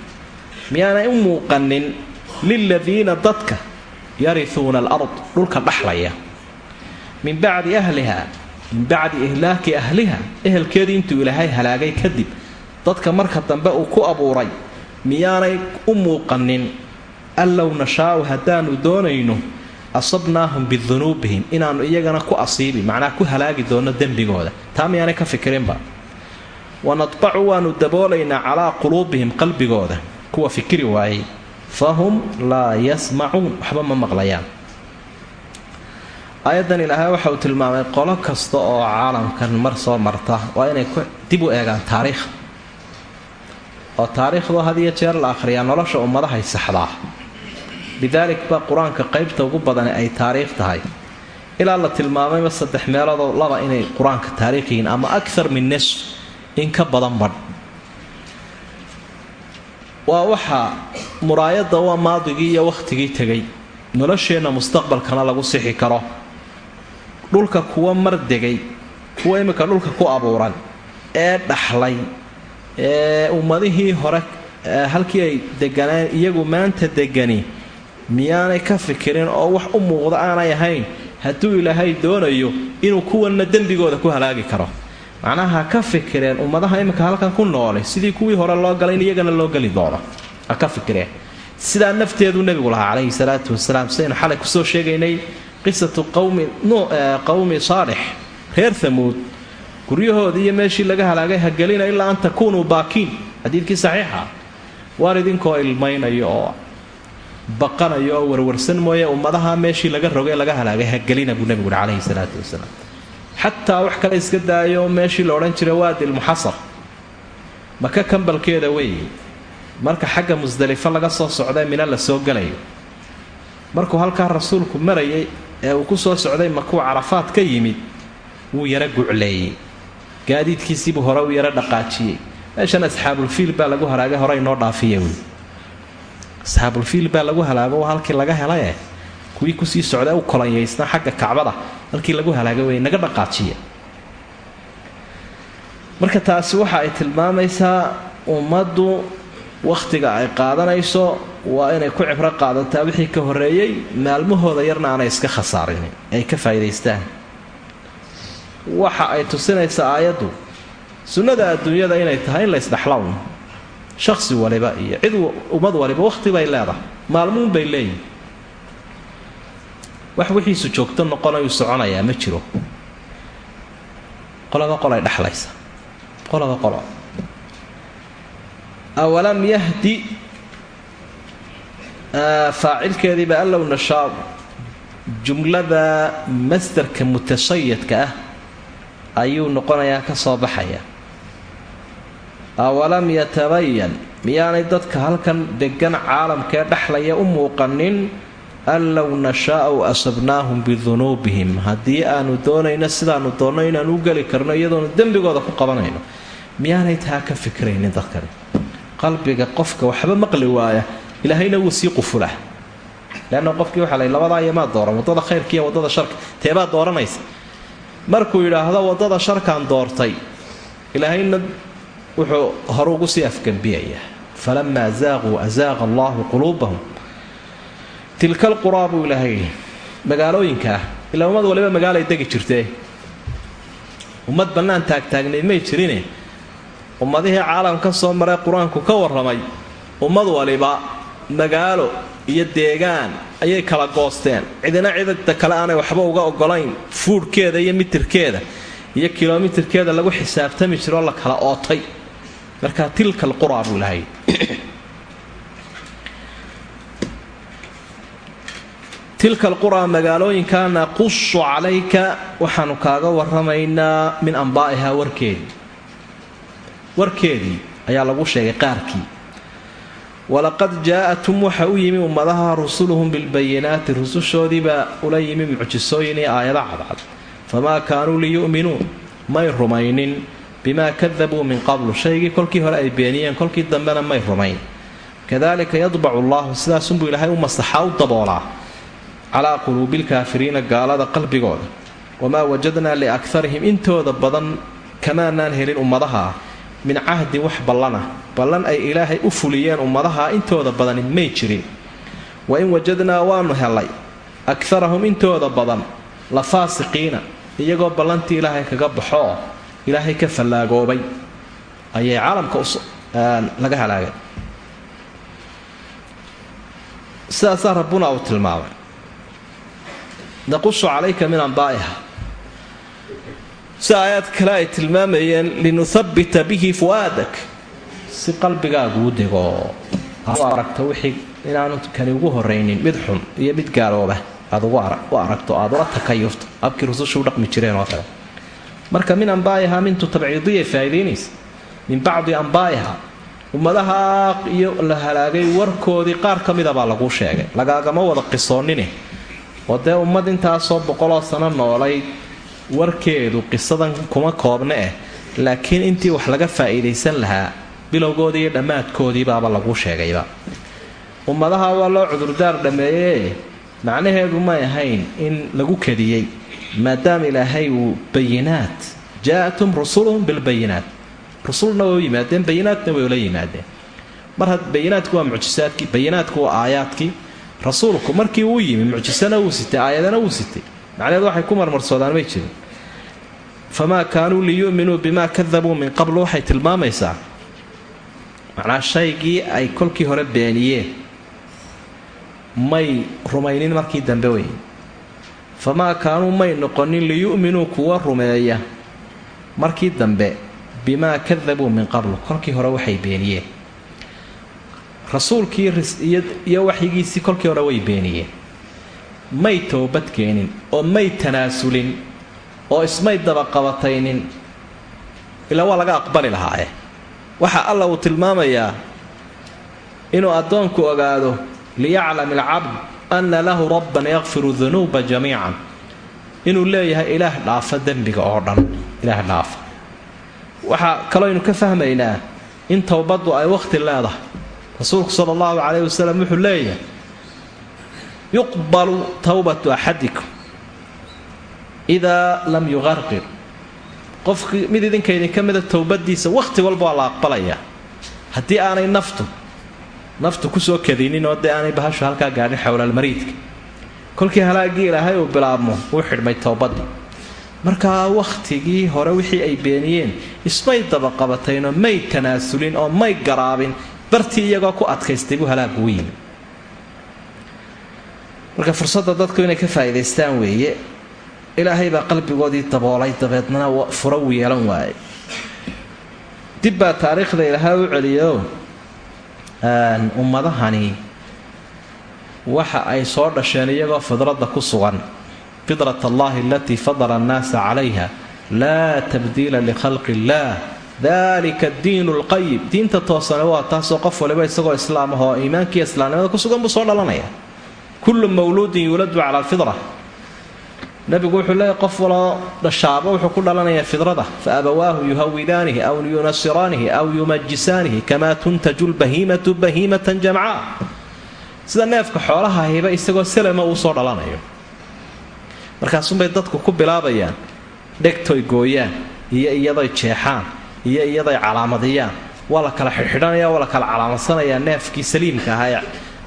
miyaanay u muuqanin liladiina dadka yariuuna alard dhulka dhaxlaya? Min bacdi ahliha min bacdi ihlaaki ahliha? Ehelkeedii intuu ilaahay halaagay kadib dadka marka dambe uu ku abuuray miyaanay u muuqanin? An low nashaau haddaanu doonayno asabnaahum bidunuubihim inaannu iyagana ku asiibi macnaa ku halaagi doonno dembigooda. Taa miyaanay ka fikirinba wanadbacu waanu daboolaynaa calaa quluubihim qalbigooda. Kuwa fikiri waayey. Fahum laa yasmacuun waxba ma maqlayaan. Aayaddan ilaahay waxa uu tilmaamay qolo kasta oo caalamkan mar soo marta waa inay dib u eegaan taariikh oo taariikhdu had iyo jeer la akhriyaa nolosha ummadahay saxdaa. Lidaalik baa qur'aanka qaybta ugu badani ay taariikh tahay. Ilaa la tilmaamayba saddex meeloodoo laba inay qur'aanka taariikh yihiin ama akthar min nisf in ka badan badh. Waa waxaa muraayadda waa maadigii iyo wakhtigii tegay nolosheenna mustaqbalkana lagu sixi karo. Dhulka kuwa mar degay kuwa imminka dhulka ku abuuran ee dhaxlay ummadihii hore halkii ay deganeen iyagu maanta degani miyaanay ka fikirin oo wax u muuqda aanay ahayn? Hadduu ilaahay doonayo inuu kuwanna dembigooda ku halaagi karo. Macnaha ka fikireen ummadaha imminka halkan ku noolay sidii kuwii hore loo galay in iyagana loo geli doono. Ha ka fikireen. Sidaa nafteedu nebigu lahaa calayhi salaatu wasalaam sidaynu xalay ku soo sheegaynay qisatu qawmi saalix reer hamuud guryahoodii iyo meeshii laga halaagay hagelina ilaa an takuunuu baakiin. Xadiidkii saxiixa. Waar idinkoo ilmaynayo oo baqanayo oo warwarsan mooye ummadaha meeshii laga rogay laga halaagay hagelina buu nebigu uhi calayhi salaatu wasalaam. Xataa wax kale iska daayo meeshii la odhan jiray waadilmuxasar maka kambalkeeda weeye marka xagga musdalifo laga soo socday mina la soo galayo. Markuu halkaa rasuulku marayay ee uu ku soo socday makuu carafaad ka yimid wuu yaro gucleeyey gaadiidkiisiibuu hore u yaro dhaqaajiyey. Meeshan asxaabulfiil baa lagu halaagay hore inoo dhaafiya wy asxaabulfiil baa lagu halaago halkii laga helaye kuwii ku sii socda u kolanyaysna xagga kacbada halkii lagu halaagay wey naga dhaqaajiya marka taasi waxa ay tilmaamaysaa ummaddu wakhtiga ay qaadanayso waa inay ku cibro qaadataa wixii ka horreeyey maalmahooda yarna aanay iska khasaarinin ay ka faa'idaystaan waxa ay tusinaysaa aayaddu. Sunnada adduunyada inay tahay in la isdhexlown shakhsi waliba iyo cid ummad waliba wakhti bay leedahay. Maalmuun bay leeyihiin wax wixiisu joogto noqonayuu soconayaa ma jiro. Qolaba qolay dhexlaysa qolaba qolo awalam yahdi faacilkeediiba allow nashaa jumlada masdarka mutasayadka ah ayuu noqonayaa ka soo baxaya. Awalam yatabayan miyaanay dadka halkan degan caalamkee dhexlaya u muuqanin? An low nashaau asabnaahum bidunuubihim. Haddii aanu doonayno sidaanu doonno inaanu u geli karno iyadoonu dembigooda ku qabanayno. Miyaanay taa ka fikraynin dadkani qalbiga qofka waxba maqli waaya. Ilaahayna wuu sii qufula leanna qofkii waxaa lay labadaa iyomaa dooran waddada khayrka iyo waddada sharka teebaa dooranaysa markuu yidhaahdo waddada sharkaan doortay ilaahayna wuxuu hore ugu sii afgembiyayaa falamaa zaaquu azaaqa allaahu quluubahum. Tilkal quraa buu ilaahay yidhi magaalooyinkaa ilaa ummad waliba magaalay degi jirtee. Ummad bannaan taagtaagnayd may jirine. Ummadihii caalamka soo maray qur'aanku ka warramay. Ummad waliba magaalo iyo deegaan ayay kala goosteen. Cidina cidada kale aanay waxba uga ogolayn fuudhkeeda iyo mitirkeeda. Iyo kilomitirkeeda lagu xisaabtami jiroo la kala ootay. Markaa tilka alquraa buu ilahay tilka alquraa magaalooyinka naqusu calayka waxaanu kaaga waramaynaa min ambaa'ihaa warkeedii warkeedii ayaa lagu sheegay qaarkii walaqad jaa'atum waxa u yimi ummadaha rusuluhum bilbayinaati rusushoodiibaa ula yimi mucjisooyin iyo aayada cadcad. Famaa kaanuu liyu'minuun may rumaynin. Bimaa kadabuu min qablu shaygii kolkii hore ay beeniyeen kolkii dambena may rumayn. Kadalika yadbacu allahu sidaasunbuu ilaahay u masaxaa u daboolaa calaa quluubilkaafiriina gaalada qalbigooda. Wamaa wajadnaa liakarihim intooda badan kamaanaan helin ummadaha min cahdin wax ballana. Ballan ay ilaahay u fuliyeen ummadaha intooda badani may jirin. Wa in wajadnaa waanu helay. Akarahum intooda badan la faasiqiina iyagoo ballantii ilaahay kaga baxoo ilaahay ka fallaagoobay ayay caalamka laga halaagay. Sidaasaa rabbuna uu tilmaamay. Naqusu calayka min ambaa'iha si aayaad kale ay tilmaamayeen linuhabbita bihi fu'aadak. Si qalbigaaguu dego aragto wixii inaanu kani ugu horaynin mid xun iyo mid gaalooba. Aad u aragto aad ula takayufto abkii rususha u dhaqmi jireen oo kale. Marka min ambaa'iha mintu tabciidiyay faa'idaynaysa min bacdi ambaa'iha ummadaha iyo la halaagay warkoodii qaar ka mida baa laguu sheegay. Lagaagama wada qisoonnine oo dee ummad intaasoo boqoloo sano noolayd warkeedu qisadan kuma koobna eh. Laakiin intii wax laga faa'iidaysan lahaa bilowgoodii iyo dhammaadkoodiibaaba laguu sheegayba. Ummadaha waa loo cudurdaar dhammeeyee macnaheedu may ahayn in lagu kadiyey maadaama ilaahay uu bayinaat jaa'atum rusuluhum bilbayinaat rusulna way u yimaadeen bayinaatna way ula yimaadeen. Mar bayinaatku waa mucjisaadkii bayinaatku waa aayaadkii. Rasuulku markii uu yimi mucjisana wuu sitay aayadana wuu sitay macnaheedu waxay ku marmarsoodaan may jirin famaa kaanuu liyu'minuu bimaa kadabuu min qablu waxay tilmaamaysaa macnaa shaygii ay kolkii hore beeniyeen. May rumaynin markii dambe wey famaa kaanuu may noqonin liyu'minuu kuwa rumeeya markii dambe bimaa kadabuu min qablu kolkii hore waxay beeniyeen. Rasuulkii iyo waxyigiisii kolkii hore way beeniyeen may toobad keenin oo may tanaasulin oo ismay dabaqabataynin. Ilaa waa laga aqbali lahaae waxa alla uu tilmaamayaa inuu addoonku ogaado liyaclam alcabd anna lahu rabban yakfiru dunuuba jamiican. Inuu leeyahay ilaah dhaafa dembiga oo dhan ilaah dhaafa. Waxaa kalooynu ka fahmaynaa in towbaddu ay wakhti leedahay rasuulku sala allahu calayhi wasalam wuxuu leeyahay yuqbalu towbatu axadikum. Idaa lam yuqarqir qofkii mid idinka idinka mida towbadiisa wakhti walba waa la aqbalayaa haddii aanay naftu naftu ku soo kadinin oo dee aanay bahashu halkaa gaadhin xowlaalmariidka kolkii halaaggii ilaahay uu bilaabmo wuu xidhmay towbadii markaa wakhtigii hore wixii ay beeniyeen ismay dabaqabataynoo may tanaasulin oo may garaabin bartii iyagoo ku adkaystay buu halaagu yimi marka fursadda dadku inay ka faa'iidaystaan weeye ilaahay baa qalbigoodii daboolay dabeedna fura uu yeelan waayay dib baa taariikhda ilaahay u celiyo ummadahani waxa ay soo dhasheen iyagoo fidradda ku sugan. Fidrat allahi alatii fadala annaasa calayha laa tabdiila likhalqi illaah dalika addiinu lqayim diinta toosane waa taasoo qof waliba isagoo islaam ah oo iimaankiiyo islaamnimada ku sugan buu soo dhalanaya kullu mawluudin yuuladu cala alfidra nabigu wuxuu leeyahy qof waloo dhashaaba wuxuu ku dhalanayaa fidrada fa abawaahu yuhawidaanihi aw yunasiraanihi aw yumajisaanihi kamaa tuntaju lbahiimatu bahiimatan jamcaa sida neefka xoolaha hiba isagoo selama uu soo dhalanayo markaasunbay dadku ku bilaabayaan dhegtoy gooyaan iyo iyadoy jeexaan iyo iyadoy calaamadiyaan waa la kala xidhxidhanaya waa la kala calaamadsanaya neefkii saliimka ahaa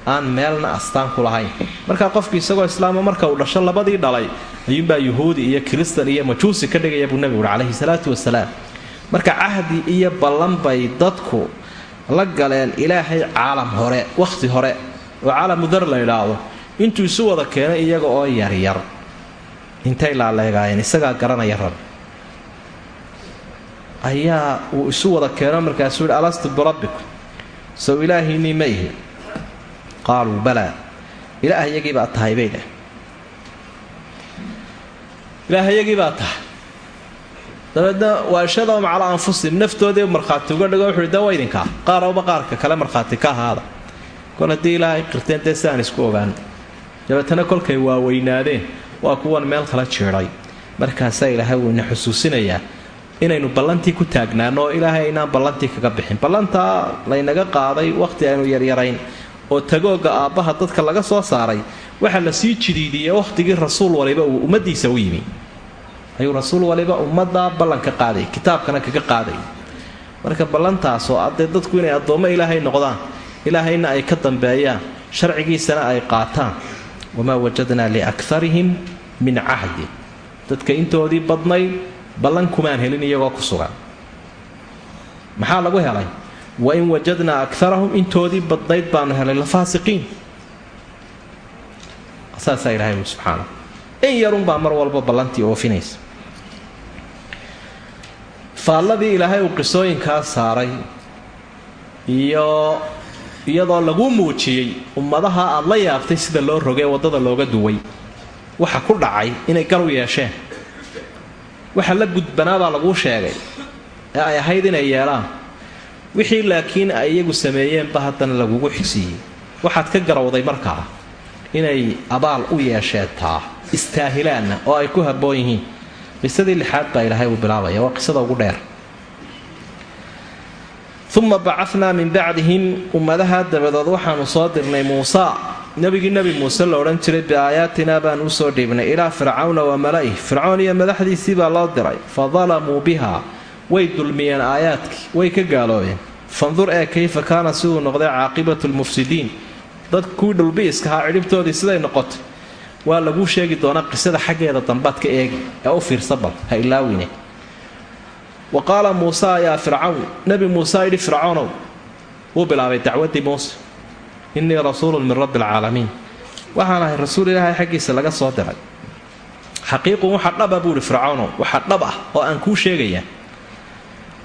aan meelna astaan ku lahayn. Markaa qofku isagoo islaama marka uu dhasho labadii dhalay ayuunbaa yuhuudi iyo kiristan iyo majuusi ka dhigaya buu nebigu uhi calayhi salaatu wasalaam. Marka cahdi iyo ballan bay dadku la galeen ilaahay caalam hore wakhti hore oo caalamu dar la idhaahdo intuu isu wada keenay iyaga oo yaryar intay laaleegaayeen isagaa garanaya rab. Ayaa uu isu wada keeno markaasuu yihi alastu birabbikum sow ilaahiinii ma ihi qaaluu balaa ilaahayagii baa tahay bay dheh ilaahayagii baa tahay dabeedna waashadahum calaa anfusihim markhaati uga dhigo wuxuuhi da waa idinkaa qaarowba qaarka kale markhaati ka ahaada kol haddii qirteen dee isku ogaan dabeetana kolkay waaweynaadeen waa kuwan meel kala jiidhay markaasaa ilaahay wuu ina xusuusinayaa inaynu ballantii ku taagnaano ilaahay aynaan ballantii kaga bixin ballantaa laynaga qaaday wakhti aynu yaryarayn oo tagooga aabbaha dadka laga soo saaray waxaa la sii jidiidiyey wakhtigii rasuul waliba uu ummadiisa u yimi. Ayuu rasuul waliba ummaddaa ballanka qaaday kitaabkana kaga qaaday. Marka ballantaasoo addee dadku inay addoommo ilaahay noqdaan ilaahayna ay ka dambeeyaan sharcigiisana ay qaataan. Wamaa wajadnaa liakarihim min cahdi. Dadka intoodii badnayd ballan kumaan helin iyagoo ku sugan. Maxaa lagu helay wain wajadnaa akarahum intoodii badnayd baanu helay lafaasiqiin saasaa ilahay ui subxaana in yarunbaa mar walba ballantii oofinaysa faalladii ilaahay uu qisooyinkaa saaray iyo iyadoo lagu muujiyey ummadaha aad la yaabtay sida loo rogay waddada looga duway waxa ku dhacay inay gar u yeesheen waxa la gudbanaabaa laguu sheegay ee ay ahayd inay yeelaan wixii laakiin ay iyagu sameeyeenba haddana lagugu xigsiiyey waxaad ka garawday markaa inay abaal u yeesheetaa istaahilaanna oo ay ku habboon yihiin. Qisadii lixaad baa ilaahay uu bilaabaya waa qisada ugu dheer. Uma bacatnaa min bacdihim ummadaha dabadood. Waxaanu soo dirnay muusa. Nebigii nebi muuse la odhan jiray biaayaatinaa baanu u soo dhiibnay. Ilaa fircawna wa mala'ih. Fircoon iyo madaxdiisii baa loo diray. Fa dalamuu biha way dulmiyeen aayaadkii way ka gaaloobeen fandur ee kayfa kaana siduu noqday caaqibatu lmufsidiin dad kuwii dhulbiiska ahaa cidhibtoodii siday noqotay. Waa laguu sheegi doonaa qisada xaggeeda dambaad ka eegi ee u fiirsa bal ha ilaawine. Wa qaala muusa yaa fircawn nebi muuse yidhi fircoonow wuu bilaabay dacwaddii muuse. Innii rasuulun min rabbi alcaalamiin waxaan ahay rasuul ilaahay xaggiisa laga soo diray. Xaqiiqun waxa dhaba buu ihi fircawnow waxa dhab ah oo aan kuu sheegayaa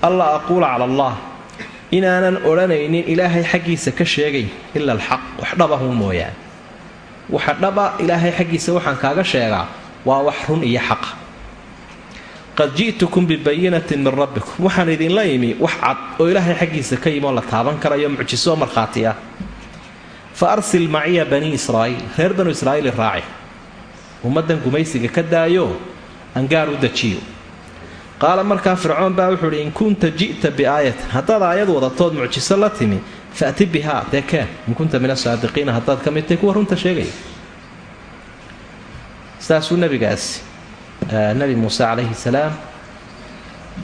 allaa aquula cala allah inaanan odhanaynin ilaahay xaggiisa ka sheegayn ila alxaq. Wax dhabahun mooyaane. Waxa dhaba ilaahay xaggiisa waxaan kaaga sheegaa waa wax run iyo xaqa qad ji'tukum bibayinatin min rabbikum. Waxaan idinla imi wax cad oo ilaahay xaggiisa ka yimi oo la taaban karayo mucjiso markhaati ah fa arsil maciya banii israa'iil. Reer banu israa'iil raaci. Ummaddan gumaysiga ka daayo angaar u dejiyo qaala markaa fircoon baa wuxuu uhi in kunta ji'ta biaayatin haddaad aayad wadatood mucjiso la timi fa'ti bihaa dee keen in kunta min asaadiqiina haddaad ka mid tahay kuwa runta sheegaya. Sidaasuu nebigaasi nebi muuse calayhi salaam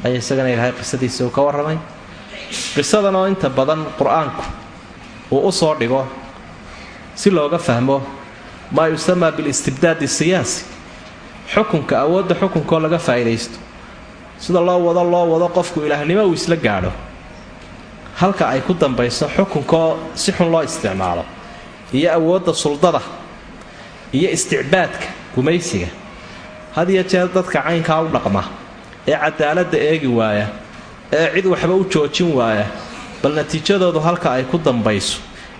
ayaa isagana ilaahay qisadiisa uu ka warramay. Qisadan oo inta badan qur'aanku uu u soo dhigo si looga fahmo maa yusamaa bilistibdaad siyaasi xukunka awoodda xukunkaoo laga faa'iidaysto sida loo wado loo wado qofku ilaahnimo uu isla gaadho. Halka ay ku dambayso xukunkaoo si xun loo isticmaalo. Iyo awoodda suldada. Iyo isticbaadka gumaysiga. Had iyo jeer dadka caynkaa u dhaqma. Ee cadaaladda eegi waaya. Ee cid waxba u joojin waaya. Bal natiijadoodu halka ay ku dambayso.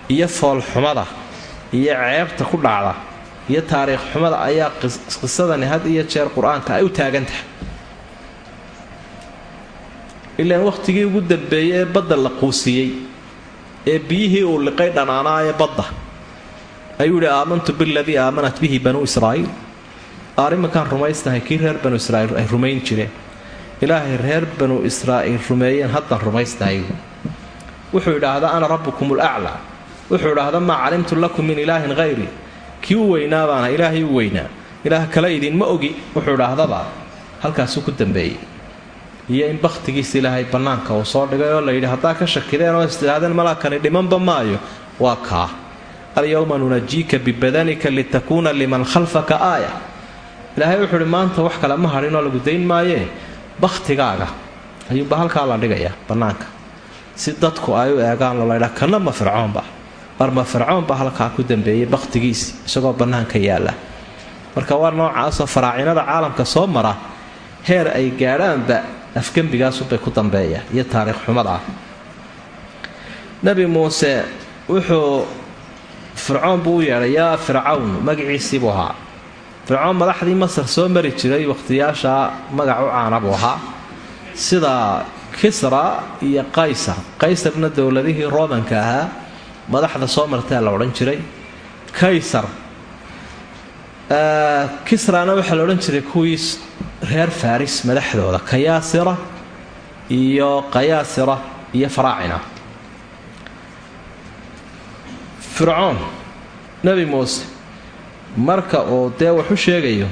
Iyo foolxumada. Iyo ceebta ku dhacda. Iyo taariikh xumada ayaa qisadani had iyo jeer qur'aanka ay u taagan tahay ilaan wakhtigii ugu dambeeyey ee badda la quusiyey ee biyihii uu liqay dhanaanaa ee badda ayuu yidhi aamantu biladii aamanat bihi banuu israa'iil. Arrimankaan rumaystahay kii reer banu israa'iil ay rumayn jireen. Ilaahay reer banu israa'iil rumeeyeen haddan rumaystahay. Wuxuu idhaahdaa ana rabbukum ulaclaa wuxuu idhaahda maa calimtu lakum min ilaahin hayri kii u weynaa baana ilaahay u weynaa. Ilaah kale idinma ogi. Wuxuu idhaahdaba halkaasuu ku dambeeyey iyo in bakhtigiisa ilaahay bannaanka uu soo dhigay oo layidhi haddaa ka shakideen oo istidhaahdeen malaakani dhimanba maayo. Waa kaa. Alyowma nunajiika bibadanika litakuuna liman khalfaka aaya. Ilaahay wuxuu uhi maanta wax kale ma hadhinoo lagu dayn maayee bakhtigaaga ayuunba halkaa la dhigayaa bannaanka. Si dadku ay u eegaan lolaydhaa kana ma fircoonba war ma fircoonba halkaa ku dambeeyey bakhtigiisi isagoo bannaanka yaalla. Marka waa noocaasoo faraacinada caalamka soo mara heer ay gaadhaanba afgembigaasunbay ku dambeeyaan iyo taariikh xumad ah. Nebi muuse wuxuu fircoon buu u yeedhay yaa fircawn magaciisii buu ahaa. Fircoon madaxdii masar soo mari jiray wakhtiyaashaa magac u caana buu ahaa. Sida kisra iyo qaysar qaysarna dowladihii roomanka ahaa madaxda soo martaa la odhan jiray. Kaysar kisrana waxaa la odhan jiray kuwii reer faris madaxdooda kayaasira iyo qayaasira iyo faraacina. Fircoon nebi muuse marka uu dee waxu sheegayo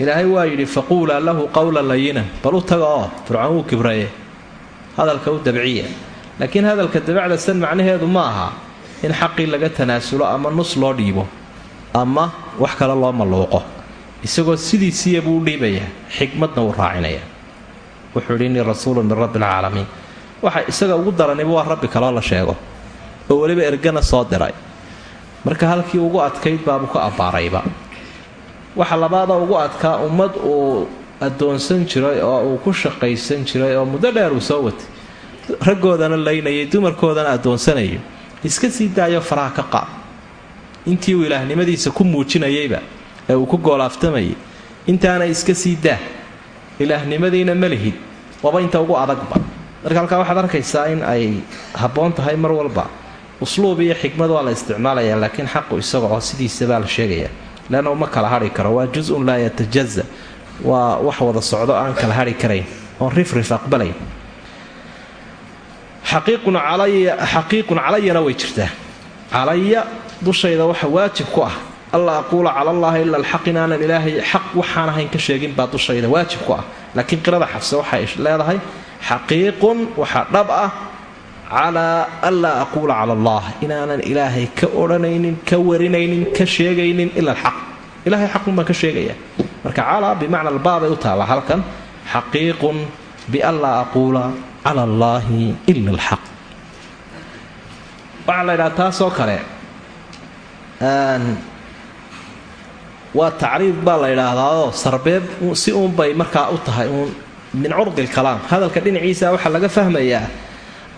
ilaahay waa yidhi faquulaa lahu qowlan layinan bal u taga oo fircoon wuu kibraye. Hadalka u dabciya. Laakiin hadalka dabacda san macnaheedu ma aha in xaqii laga tanaasulo ama nus loo dhiibo ama wax kale loo malluuqo isagoo sidiisiiya buu u dhiibayaa xikmadna wuu raacinaya. Wuxuu yidhi innii rasuulun min rabbi alcaalamiin waxa isaga ugu daraniba waa rabbi kaloo la sheego oo weliba ergana soo diray. Marka halkii ugu adkayd baabuu ka abbaarayba waxa labaada ugu adkaa ummad uu addoonsan jiray oo uu ku shaqaysan jiray oo muddo dheer uu soo watay. Raggoodana laynayay dumarkoodana addoonsanayo iska sii daayo faraha ka qaad intii uu ilaahnimadiisa ku muujinayayba ee uu ku goolaaftamayay intaana iska sii daa. Ilaahnimadiina ma lihid waba inta ugu adagba marka halkaa waxaad arkaysaa in ay habboon tahay mar walba. Usluub iyo xikmad waa la isticmaalaya laakiin xaqu isaga oo sidiisabaa la sheegaya. Leanna uma kala hadhi karo waa jus-un laa yatajaza waa wax wada socdo aan kala hadhi karayn oon rifrif aqbalayn. Xaqiiqun calayana way jirtaa. Calaya dushayda waxa waajib ku ah. Alla aquula cala allaahi ila alxaq inaanan ilaahay xaq waxaan ahayn ka sheegin baa dushayda waajib ku ah. Laakiin qirada xabse waxay leedahay xaqiiqun waxaa dhab ah calaa anlaa aquula cala allah inaanan ilaahay ka odhanaynin ka warinaynin ka sheegaynin ila alxaq. Ilahay xaqun baan ka sheegaya. Marka calaa bimacna albaaday u taalla halkan xaqiiqun bianlaa aquula cala allaahi ila alxaq. Waxaa la ydhaha taasoo kale waa tacriid baa la yidhaahdaao sarbeeb si uunbay markaa u tahay uun min curdi lkalaam hadalka dhinaciisa waxaa laga fahmayaa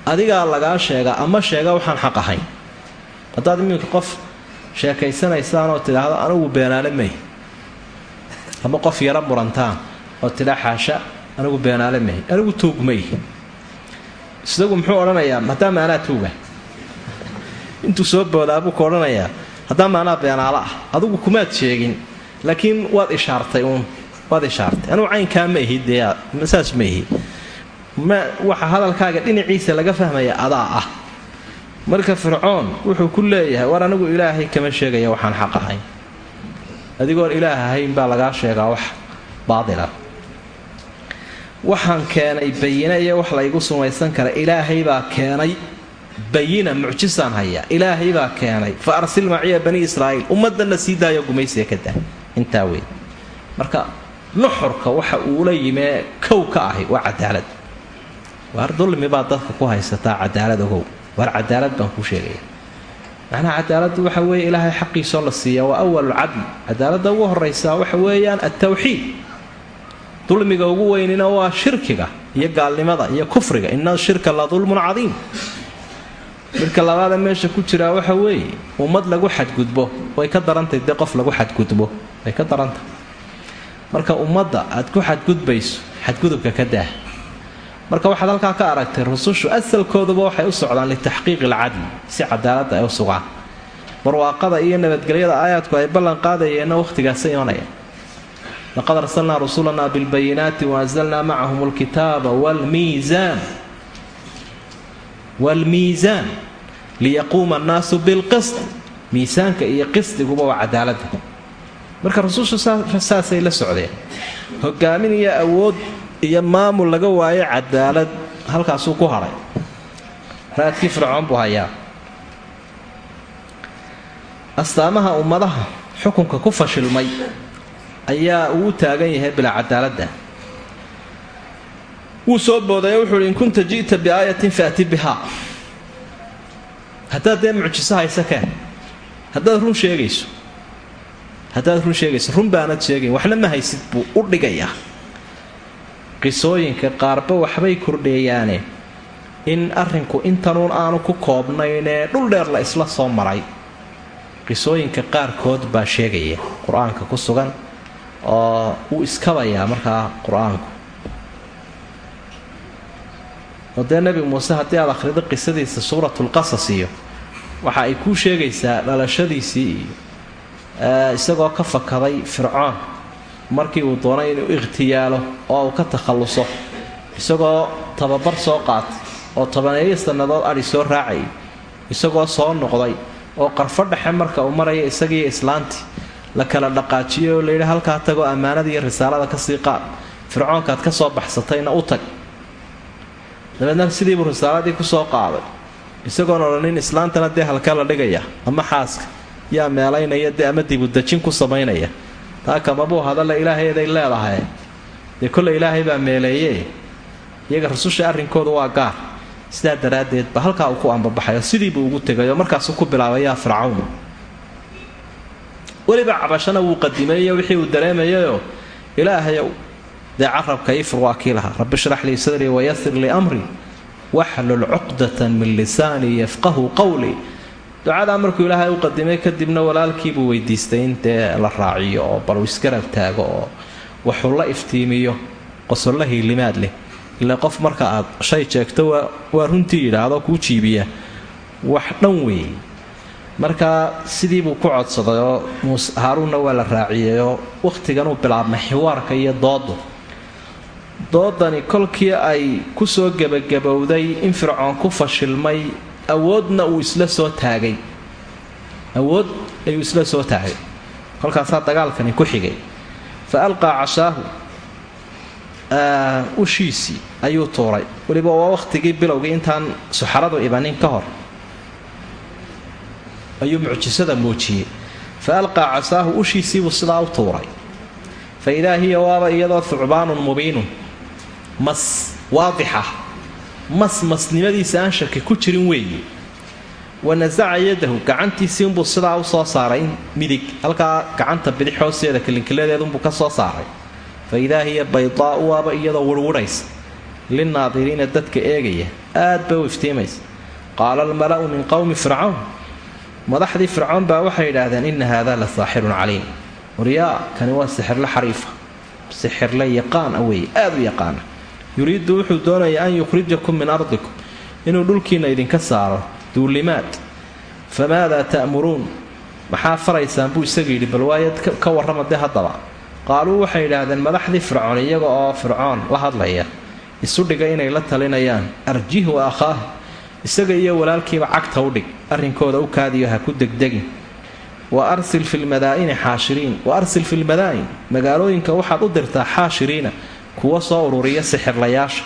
adigaa lagaa sheega ama sheega waxaan xaq ahayn haddaad iminka qof sheekaysanaysaan oo tidhaahdo anigu beenaale may. Ama qof yaro murantaan oo tidhaa xaasha anigu beenaale may. Anigu tuug may. Isagu muxuu odhanayaa maadaama anaa tuuga. Intuu soo boodaabuu ka odhanayaa haddaama anaa beenaalo ah adugu kumaad sheegin laakiin waad ishaartay uun waad ishaartay. Anugu caynkaa ma ihid dee saas ma ihid ma waxa hadalkaaga dhinaciisa laga fahmaya adaa ah. Marka fircoon wuxuu ku leeyahay war anigu ilaahay kama sheegaya waxaan xaq ahayn. Adigoon ilaah ahayn baa lagaa sheegaa wax baadila. Waxaan keenay bayine iyo wax laygu sumaysan kara ilaahay baa keenay bayina mucjisaan hayaa ilaahay baa keenay fa arsil maciya bani israa'iil. Ummaddanna sii daayo gumaysiga ka daa. Intaa wey marka nuxurka waxa uula yimee kow ka ahi waa cadaalad. Waar dulmi baa dadka ku haysataa cadaalad ogow. Waar cadaalad baan kuu sheegaya. Macnaha cadaaladdu waxa weeye ilaahay xaqiisoo la siiya waa awalulcadl cadaaladda ugu horraysaa waxa weeyaan altawxiid dulmiga ugu weynina waa shirkiga iyo gaalnimada iyo kufriga. Ina shirka la dulmun cadiim midka labaada meesha ku jiraa waxa weeye ummad lagu xadgudbo. Way ka darantay dee qof lagu xadgudbo. Way ka darantay. Marka ummadda aad ku xadgudbayso xadgudubka ka daah marka waxaad halkaa ka aragtay rusushu asalkooduba waxay u socdaan litaxqiiqi alcadli si cadaaladda ay u sugaan barwaaqada iyo nabadgelyada aayaadku ay ballan qaadayeenna wakhtigaasa imanaya. Laqad arsalnaa rusulanaa bilbayinaati waanzalnaa macahum alkitaaba waalmiisaan waalmiisaan liyaquuma annaasu bilqist. Miisaanka iyo qisdiguba waa cadaaladda marka rusushu saasay la socdeen. Hogaamin iyo awood iyo maamul laga waayo cadaalad halkaasuu ku hadhay raadkii fircoon buu hayaa. Astaamaha ummadaha xukunka ku fashilmay ayaa uu taagan yahay bilaa cadaaladda wuu soo booday wuxuu uhi in kunta ji'ta biaayatin faati bihaa haddaad dee mucjiso haysa keen haddaad run sheegayso haddaad run sheegayso run baanad sheegayn waxna ma haysid buu u dhigayaa. Qisooyinka qaarba waxbay kordheeyaane in arrinku intanuun aanu ku koobnaynee dhul dheer la isla soo maray. Qisooyinka qaarkood baa sheegaya qur'aanka ku sugan oo wuu iskabayaa markaa qur'aanku oo nebi muuse haddii aad akhrido qisadiisa suuratulqasas iyo waxa ay kuu sheegaysaa dhalashadiisii iyo isagoo ka fakaday fircoon markii uu doonay inuu ikhtiyaalo oo uu ka takhalluso isagoo tababar soo qaatay oo tobaneeyo sannadood adhi soo raacayay isagoo soo noqday oo qarfo dhexe marka uu maraya isagiiyo islaantii la kala dhaqaajiyay oo layidhi halkaa tagoo ammaanada iyo risaalada ka sii qaad. Fircoonkaad ka soo baxsatayna u tag dabeedna sidiibuu risaaladii ku soo qaaday. Isagoon odhanin islaantana dee halka la dhigaya ama xaaska yaa meelaynaya dee ama dibudajin ku samaynaya. Taa kamabuu hadalla ilaahayaday leedahay? Dee kolle ilaahay baa meeleeye iyaga rususha arrinkoodu waa gaar. Sidaa daraaddeed ba halkaa uu ku ambabaxayo sidiibuu ugu tegayoo markaasuu ku bilaabay yaa fircawn. Weliba cabashana wuu qadimeeyo wixii uu dareemayayoo ilaahayow dee carabka ifur waa kii lahaa rabbi shrax lii sadrii wayasir lii amrii waxlul cuqdatan min lisaanii yafqahu qowlii ducadaa markuu ilaahay u qadimay kadibna walaalkiibuu weydiistay in dee la raaciyo oo bal isgarab taago oo waxuu la iftiimiyo qosollo hiilimaad leh? Ile qof marka aad shay jeegto waa runtii yidhaahdo kuu jiibiya. Wax dhan weeye. Markaa sidiibuu ku codsaday oo haaruunna waa la raaciyayoo wakhtiganuu bilaabmay xiwaarka iyo doodu doodani kolkii ay ku soo gebagabowday in fircoon ku fashilmay awoodna uu isla soo taagay. Awood ayuu isla soo taagay. Kolkaasaa dagaalkani ku xigay. Fa alqaa cashaahu ushiisii ayuu tuuray. Weliba waa wakhtigii bilowgii intaan suxaradu ibanin ka hor. Ayuu mucjisada muujiyey. Fa alqaa casaahu ushiisiibuu sidaa u tuuray. Fa idaa hiya waaba iyadoo thucbaanun mubiinun mas waadixa. Mas masnimadiisa aan shaki ku jirin weeye wa nasaca yadahu gacantiisii unbuu sidaa u soo saaray midig. Halkaa gacanta bidix hoosteeda kalinkiladeedunbuu ka soo saaray. Fa idaa hiya baydaau waaba iyadoo wirwidhaysa linaadiriina dadka eegaya aad bay u iftiimaysa. Qaala almala'u min qowmi fircawn. Madaxdii fircoon baa waxay yidhaahdeen inna haadaa la saaxirun caliim. Waryaa kani waa sixirle xariifa. Sixirle yaqaana weeye aad u yaqaana yuriidu wuxuu doonayaa an yukhrijakum min ardikum inuu dhulkiinna idinka saaro duulimaad. Famaadaa ta'muruun? Maxaa faraysaan buu isaga yidhi bal waayad ka warrama dee haddaba. Qaaluu waxay yidhaahdeen madaxdii fircoon iyaga oo fircoon la hadlaya isu dhiga inay la talinayaan. Arjih wa akhaahu. Isaga iyo walaalkiiba cagta u dhig arrinkooda u kaadiyo ha ku degdegin. Wa arsil fi lmadaa'ini xaashiriin. Wa arsil fi lmadaa'in magaalooyinka waxaad u dirtaa xaashiriina kuwa soo ururiya sixirlayaasha.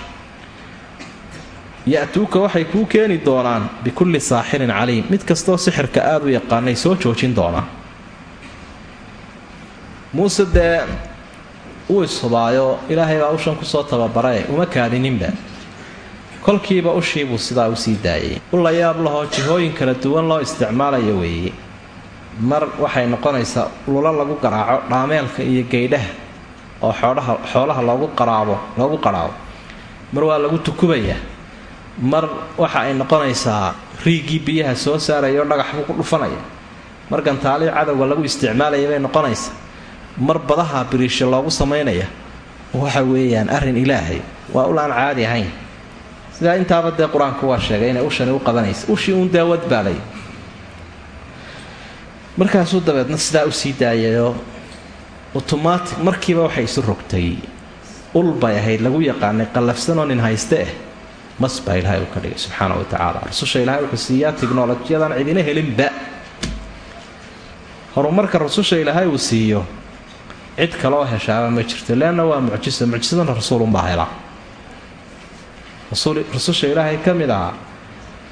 Ya-tuuka waxay kuu keeni doonaan bikulli saaxirin caliim. Mid kastoo sixirka aada u yaqaanay soo joojin doonaan muuse dee uu ishubaayo ilaahay baa ushan ku soo tababarae uma kaadininba. Kolkiiba ushiibuu sidaa u sii daayay. U yaab lahoo jihooyin kala duwan loo isticmaalayo weeye mar waxay noqonaysaa lulo lagu garaaco dhaameelka iyo geydhaha oo xoodhaha xoolaha loogu qaraabo loogu qaraabo. Mar waa lagu tukubayaa. Mar waxa ay noqonaysaa riigii biyaha soo saaraya oo dhagax buu ku dhufanaya. Mar gantaalii cadowga lagu isticmaalaya bay noqonaysaa. Mar badaha biriisha loogu samaynaya waxa weeyaan arrin ilaahay waa ul caadi ahayn. Sidaa intaaba dee qur'aanku waa sheegay inay ushani u qabanaysa. Ushii uun dee wadbaalay markaasuu dabeedna sidaa u sii daayayoo automatic markiiba waxay isu rogtay. Ul bay ahayd lagu yaqaanay qallafsanoo nin hayste ah mas baa ilaahay uu ka dhigay subxaana wa tacaala rususha ilaahay wuxuu siiyaa tiknolojiyadan cidina helinba. Horumarka rususha ilaahay uu siiyo cid kaloo heshaaba ma jirto leanna waa mucjisa mucjisadana rasuulunbaa helaa rususha ilaahay ka mid ahaa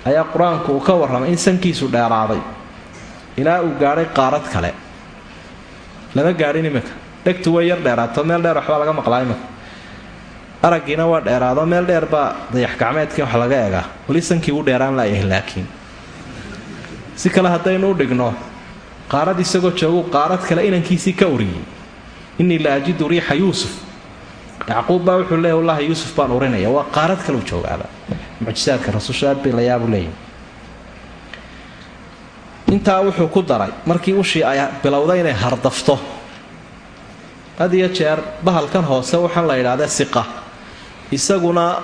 ayaa qur'aanku uu ka warramay in sankiisu dheeraaday. Ilaa uu gaadhay qaarad kale lama gaadhin iminka dhegtu way yar dheeraato meel dheer waxbaa laga maqlaa iminka araggiina waa dheeraado meel dheer baa dayax gacmeedkii wax laga egaa. Weli sankii u dheeraan laayahay laakiin si kale haddaynu u dhigno qaarad isagoo joogu qaarad kale inankiisii ka uriyey. Innii la ajidu riixa yuusuf. Yacquub baa wuxuu leeya wallahi yuusuf baan urinaya. Waa qaarad kaleu joogaaba mucjisaadka rasuusha aad bay la yaabu leeyihi intaa wuxuu ku daray. Markii ushii ay bilowday inay hardafto. Had iyo jeer bahalkan hoose waxaan la yidhaahda siqa. Isaguna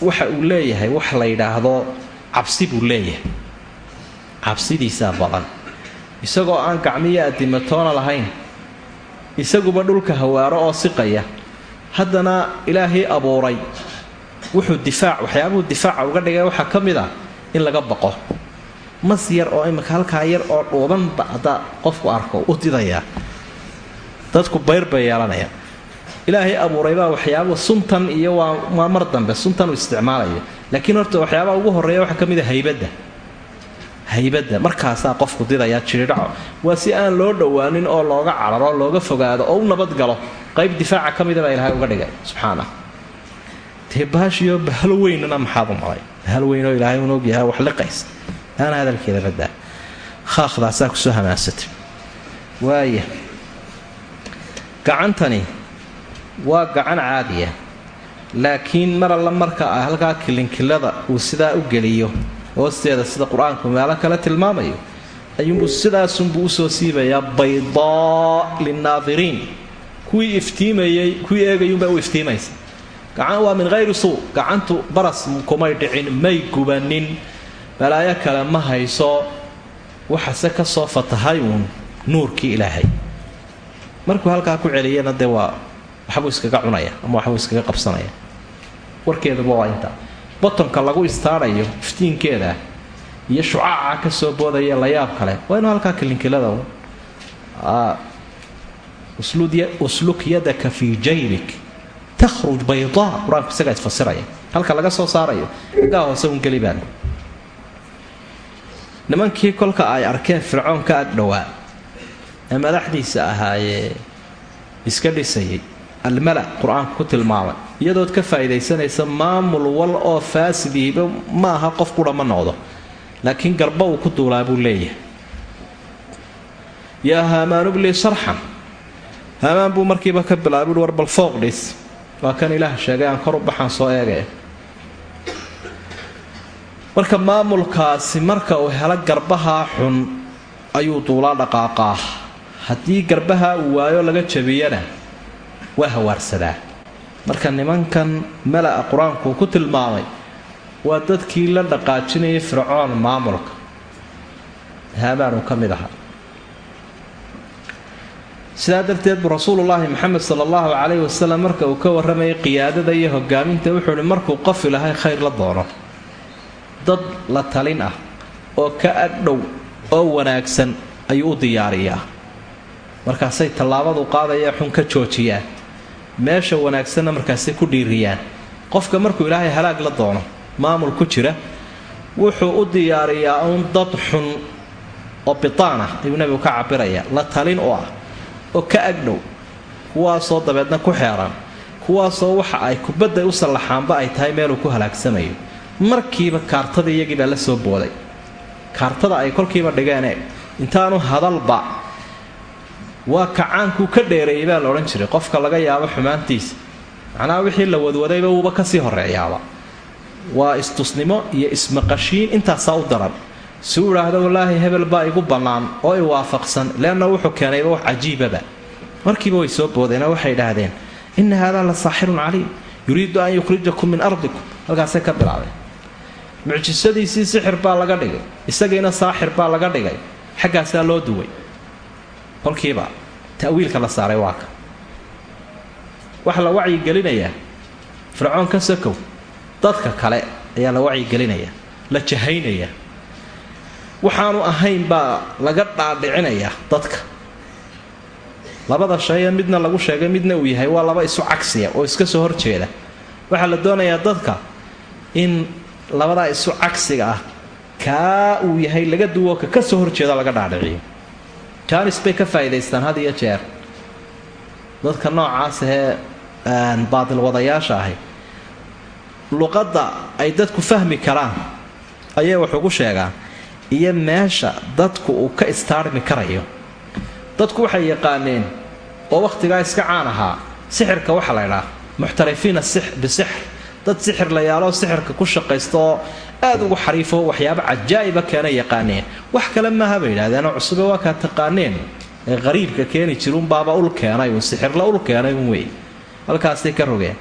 waxa uu leeyahay wax la yidhaahdo cabsi buu leeyahay. Cabsidiisaa badan. Isagoo aan gacmiyo adimatoona lahayn. Isaguba dhulka hawaaro oo siqaya. Haddana ilaahii abuuray. Wuxuu difaac waxyaabuhu difaaca uga dhigay waxaa ka mid ah in laga baqo mas yar oo imika halkaa yar oo dhuubanba haddaa qofku arko u didayaa dadku bayr bay yeelanayaan. Ilaahay abuuraybaa waxyaaba suntan iyo waa mar dambe suntan uu isticmaalayo laakiin horta waxyaabaha ugu horreeya waxaa ka mid a haybadda. Haybadda markaasaa qofku didayaa jiridhaco waa si aan loo dhowaanin oo looga cararo looga fogaado oo u nabadgalo qayb difaaca ka mida baa ilaahay uga dhigay subxaana. Dee baashiyo bahalo maxaad u malay bahal weynoo ilaahay un ogyahay wax liqaysa aana hadalkeeda badaa khaakhdaasaa ku soo hamaansatay waaya gacantani waa gacan caadiya laakiin mar alla marka halkaa kilinkilada uu sidaa u geliyo hoosteeda sida qur'aanku meelo kale tilmaamayo ayuunbuu sidaasunbuu u soo siibayaa baydaa linnaadiriin kuwii iftiimayey kuwii eegayuunbaa u iftiimaysa waa min hayri suu gacantu baras kumay dhicin may gubanin balaayo kale ma hayso waxase ka soo fatahay uun nuurkii ilaahay. Markuu halkaa ku celiyana dee waa waxbuu iskaga cunaya ama waxbuu iskaga qabsanaya. Warkeeduba waa intaa botonka lagu istaarayo iftiinkeeda iyo shucaaca ka soo boodaya layaab kale waa inuu halkaa kilinkilada usluk yadaka fii jaybik takhruj baydaa qur'aanku isagaa isfasiraya. Halka laga soo saarayo gaa hoose un geli baan nimankii kolka ay arkeen fircoon ka ag dhowaa ee madaxdiisa ahaayee iska dhisayay. Almala qur'aanku ku tilmaamay. Iyadood ka faa'iidaysanaysa maamul wal oo faasidiiba ma aha qof qura ma noqdo. Laakiin garba uu ku duulaa buu leeyahay. Yaa haamaanu blii sarxan haamaan buu markiiba ka bilaabay war bal fooq dhis. Waa kan ilaah sheegay aan kor u baxaan soo eegaya marka maamulkaasi marka uu helo garbahaa xun ayuu duulaa dhaqaaqaa haddii garbaha uu waayo laga jabiyana waa hawaarsadaa marka nimankan mala-a qur'aankuu ku tilmaamay waa dadkii la dhaqaajinayay fircoon maamulka. Haamaanuu ka mid ahaa. Sidaa darteed buu rasuulullaahi maxamed sala allahu calayhi wasalam marka uu ka warramayay qiyaadada iyo hogaaminta wuxuu ihi markuu qof ilaahay khayr la doono dad la talin ah oo ka agdhow oo wanaagsan ayuu u diyaariyaa. Markaasay tallaabadu qaadaya xun ka joojiyaan. Meesha wanaagsanna markaasay ku dhiiriyaan. Qofka markuu ilaahay halaag la doono maamul ku jira wuxuu u diyaariyaa uun dad xun oo bitaan ah. Ayuu nebigu ka cabirayaa la talin u ah oo ka agdhow kuwaasoo dabeedna ku xeeran. Kuwaasoo waxa ay kubadday u sallaxaanba ay tahay meeluu ku halaagsamayo markiiba kaartada iyagii baa la soo booday. Kaartada ay kolkiiba dhigeenee intaanu hadalba waa kacaankuu ka dheereeyay baa la odhan jiray. Qofka laga yaabo xumaantiisa. Macnaha wixii la wadwadayba wuuba ka sii horeeyaaba waa istusnimo iyo ismaqashiin intaasaa u daran. Si uu idhaahdo wallaahi hebel baa igu bannaan oo i waafaqsan leanna wuxuu keenayba wax cajiibaba markiiba way soo boodeen oo waxay idhaahdeen inna haadaa la saaxirun caliim yuriidu an yukhrijakum min ardikum. Halkaasay ka bilaabeen mucjisadiisii sixir baa laga dhigay isagiina saaxir baa laga dhigay xaggaasaa loo duway kolkiiba ta'wiilka la saaray waa ka. Waxaa la wacyigelinayaa fircoon ka sakow dadka kale ayaa la wacyigelinayaa la jahaynayaa waxaanu ahayn baa laga dhaadhicinayaa dadka. Labada shayee midna lagu sheegay midna uu yahay waa laba isu cagsiya oo iska soo horjeeda. Waxaa la doonayaa dadka in labadaa isu cagsiga ah kaa uu yahay laga duwo ka ka soo horjeeda laga dhaadhiciyo. Jaanis bay ka faa'iidaystaan had iyo jeer. Dadka noocaas ahee baadil wadayaasha ahi luqadda ay dadku fahmi karaan ayay wax ugu sheegaan iyo meesha dadku uu ka istaarmi karayo. Dadku waxay yaqaaneen oo wakhtigaa iska caan ahaa sixirka waxa la ydhaa muxtarifiina bisixr dad sixir la yaaloo sixirka ku shaqaysta oo aad ugu xariifo waxyaaba cajaa'iba keena yaqaaneen. Wax kale maaha bay yidhahdeenoo cusube waa kaa taqaaneen. Ee qariibka keeni jirunbaaba ul keenay uun sixirla ul keenay un wey. Halkaasay ka rogeen.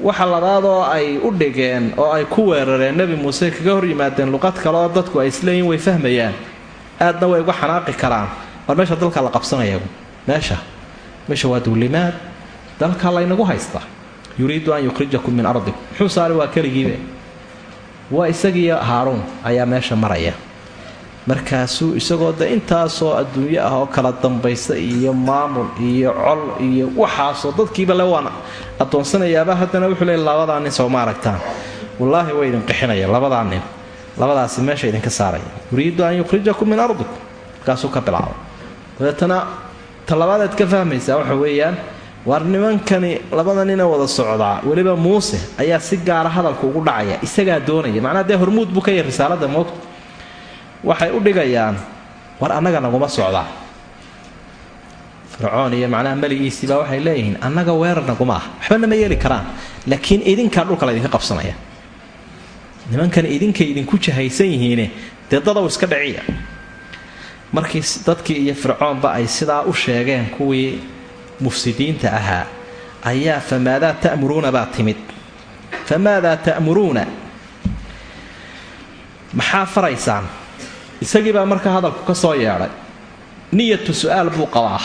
Waxa labaadoo ay u dhigeen oo ay ku weerareen nebi muuse kaga hor yimaadeen luqad kale oo dadku ay isleeyiin way fahmayaan. Aadna way uga xanaaqi karaan. War meesha dalka la qabsanaya meesha. Meesha waa duulimaad. Dalka laynagu haystaa yuriidu an yukhrijakum min ardikum muxuu saari waa keligiibe. Waa isagiiyo haaruun ayaa meesha maraya. Markaasuu isagoo de intaasoo adduunyo ah oo kala dambaysa iyo maamul iyo col iyo waxaasoo dadkiiba le waan adoonsanayaaba haddana wuxuu leey labadaa nin sooma aragtaan. Wallaahi way idin qixinaya labadaa nin. Labadaasi meesha idinka saaraya yuriidu an yukhrijakum min ardikum markaasuu ka bilaabay dabeetana talabaadeed ka fahmaysaa waxa weeyaan waar nimankani labada nina wada socdaa weliba muuse ayaa si gaara hadalka ugu dhacaya isagaa doonaya. Macnaa dee hormuud buu ka yahy risaalada moogta waxay u dhigayaan war annaga naguma socdaa. Fircoon iyo macnaha meligiisiibaa waxay leeyihiin annaga weerar naguma ah. Waxba nama yeeli karaan. Laakiin idinkaa dhulka laydinka qabsanaya. Nimankan idinkay idinku jahaysan yihiine dee dadaw iska dhiciya. Markii dadkii iyo fircoonba ay sidaa u sheegeen kuwii mufsidiinta ahaa ayaa famaadaa ta'muruuna baa timid. Famaadaa ta'muruuna maxaa faraysaan? Isagii baa marka hadalku ka soo yeedhay. Niyatu su'aal buu qabaa.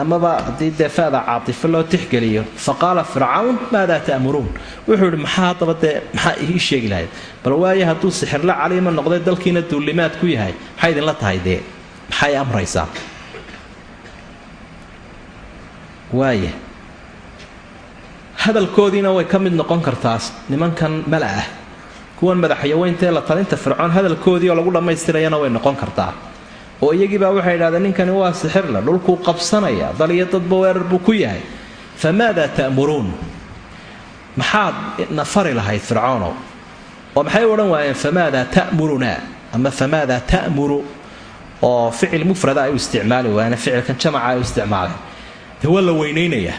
Amaba haddii dee caatifo loo tixgeliyo fa qaala fircawn maadaa ta'muruun? Wuxuu ihi maxaa haddaba dee maxaa ii sheegi lahayd? Bal waaye hadduu sixirla caliima noqday dalkiina duulimaad ku yahay maxay idinla tahay dee? Maxay amraysaa waaya hadalkoodiina way ka mid noqon kartaas nimankan mala ah kuwan madaxyaweyntaee la talinta fircoon hadalkoodii oo lagu dhammaystirayana way noqon kartaa. Oo iyagiibaa waxay idhahdeen ninkani waa sixirle dhulkuu qabsanaya dal iyo dadba weerar buu ku yahay. Famaadaa ta'muruun? Maxaad na fari lahayd fircoonow oo maxay odhan waayeen famaadaa ta'murunaa ama famaadaa ta'muru? Oo ficil mufrada ay u isticmaali waayeen ficilkan jamaca ay u isticmaaleen dee waa la weynaynayaa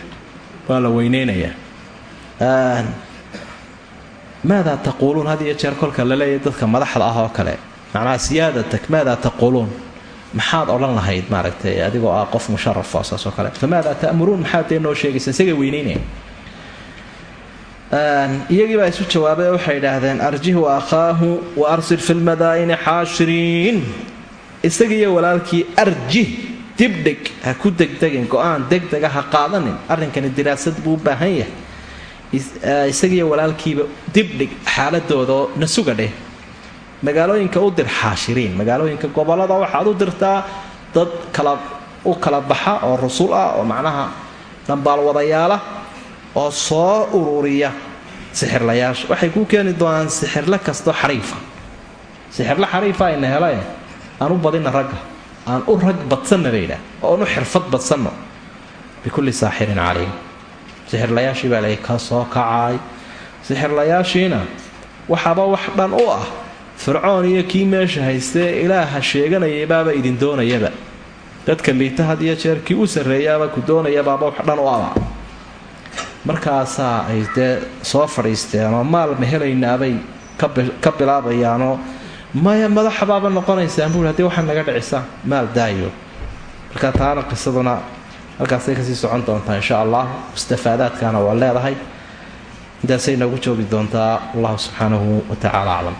waa la weynaynayaa maadaa taquuluun had iyo jeer kolka la leeyahy dadka madaxda ah oo kale. Macnaha siyaadatak maadaa taquuluun? Maxaad odhan lahayd maaragtay adigoo ah qof musharafo saasoo kale. Famaadaa ta'muruun? Maxaad dee noo sheegaysa isagay weynaynaya iyagii baa isu jawaabay waxay idhaahdeen arjihu akhaahu wa fi lmadaa'ini xaashiriin isagiiyo walaalkii arjih dibdhig ha ku degdegin go'aan degdega ha qaadanin. Arrinkani diraasad buu u baahan yahay. Isagiiyo walaalkiiba dibdhig xaaladoodaoo na suga dheh. Magaalooyinka u dir xaashiriin magaalooyinka gobollada waxaad u dirtaa dad kala u kala baxa oo rusul ah oo macnaha dhambaalwadayaala oo soo ururiya sixirlayaasha. Waxay kuu keeni doonaan sixirle kastoo xariifa. Sixirle xariifa ayna helae aan u badina ragga aan u rag badsanna baydhaah oon u xirfad badsanno bikulli saaxirin caliim sixirlayaashii baa lay ka soo kacaay sixirlayaashiina waxaaba wax dhan u ah. Fircoon iyo kii meesha haystee ilaaha sheeganayay baaba idin doonayaba. Dadka liita had iyo jeer kii u sarreeyaaba ku doonayabaaba wax dhan u aba markaasaa ay dee soo fadhiisteen oo maal ma helaynaabay ka bilaabayaanoo maya madaxabaaba noqonaysaan buui haddii waxaa naga dhicisaan maal daayo. Marka taana qisaduna halkaasay ka sii socon doontaa insha allah mustafaadaadkana waa leedahay. Intaasay noogu joogi doontaa allahu subxaanahu wa tacaala aclam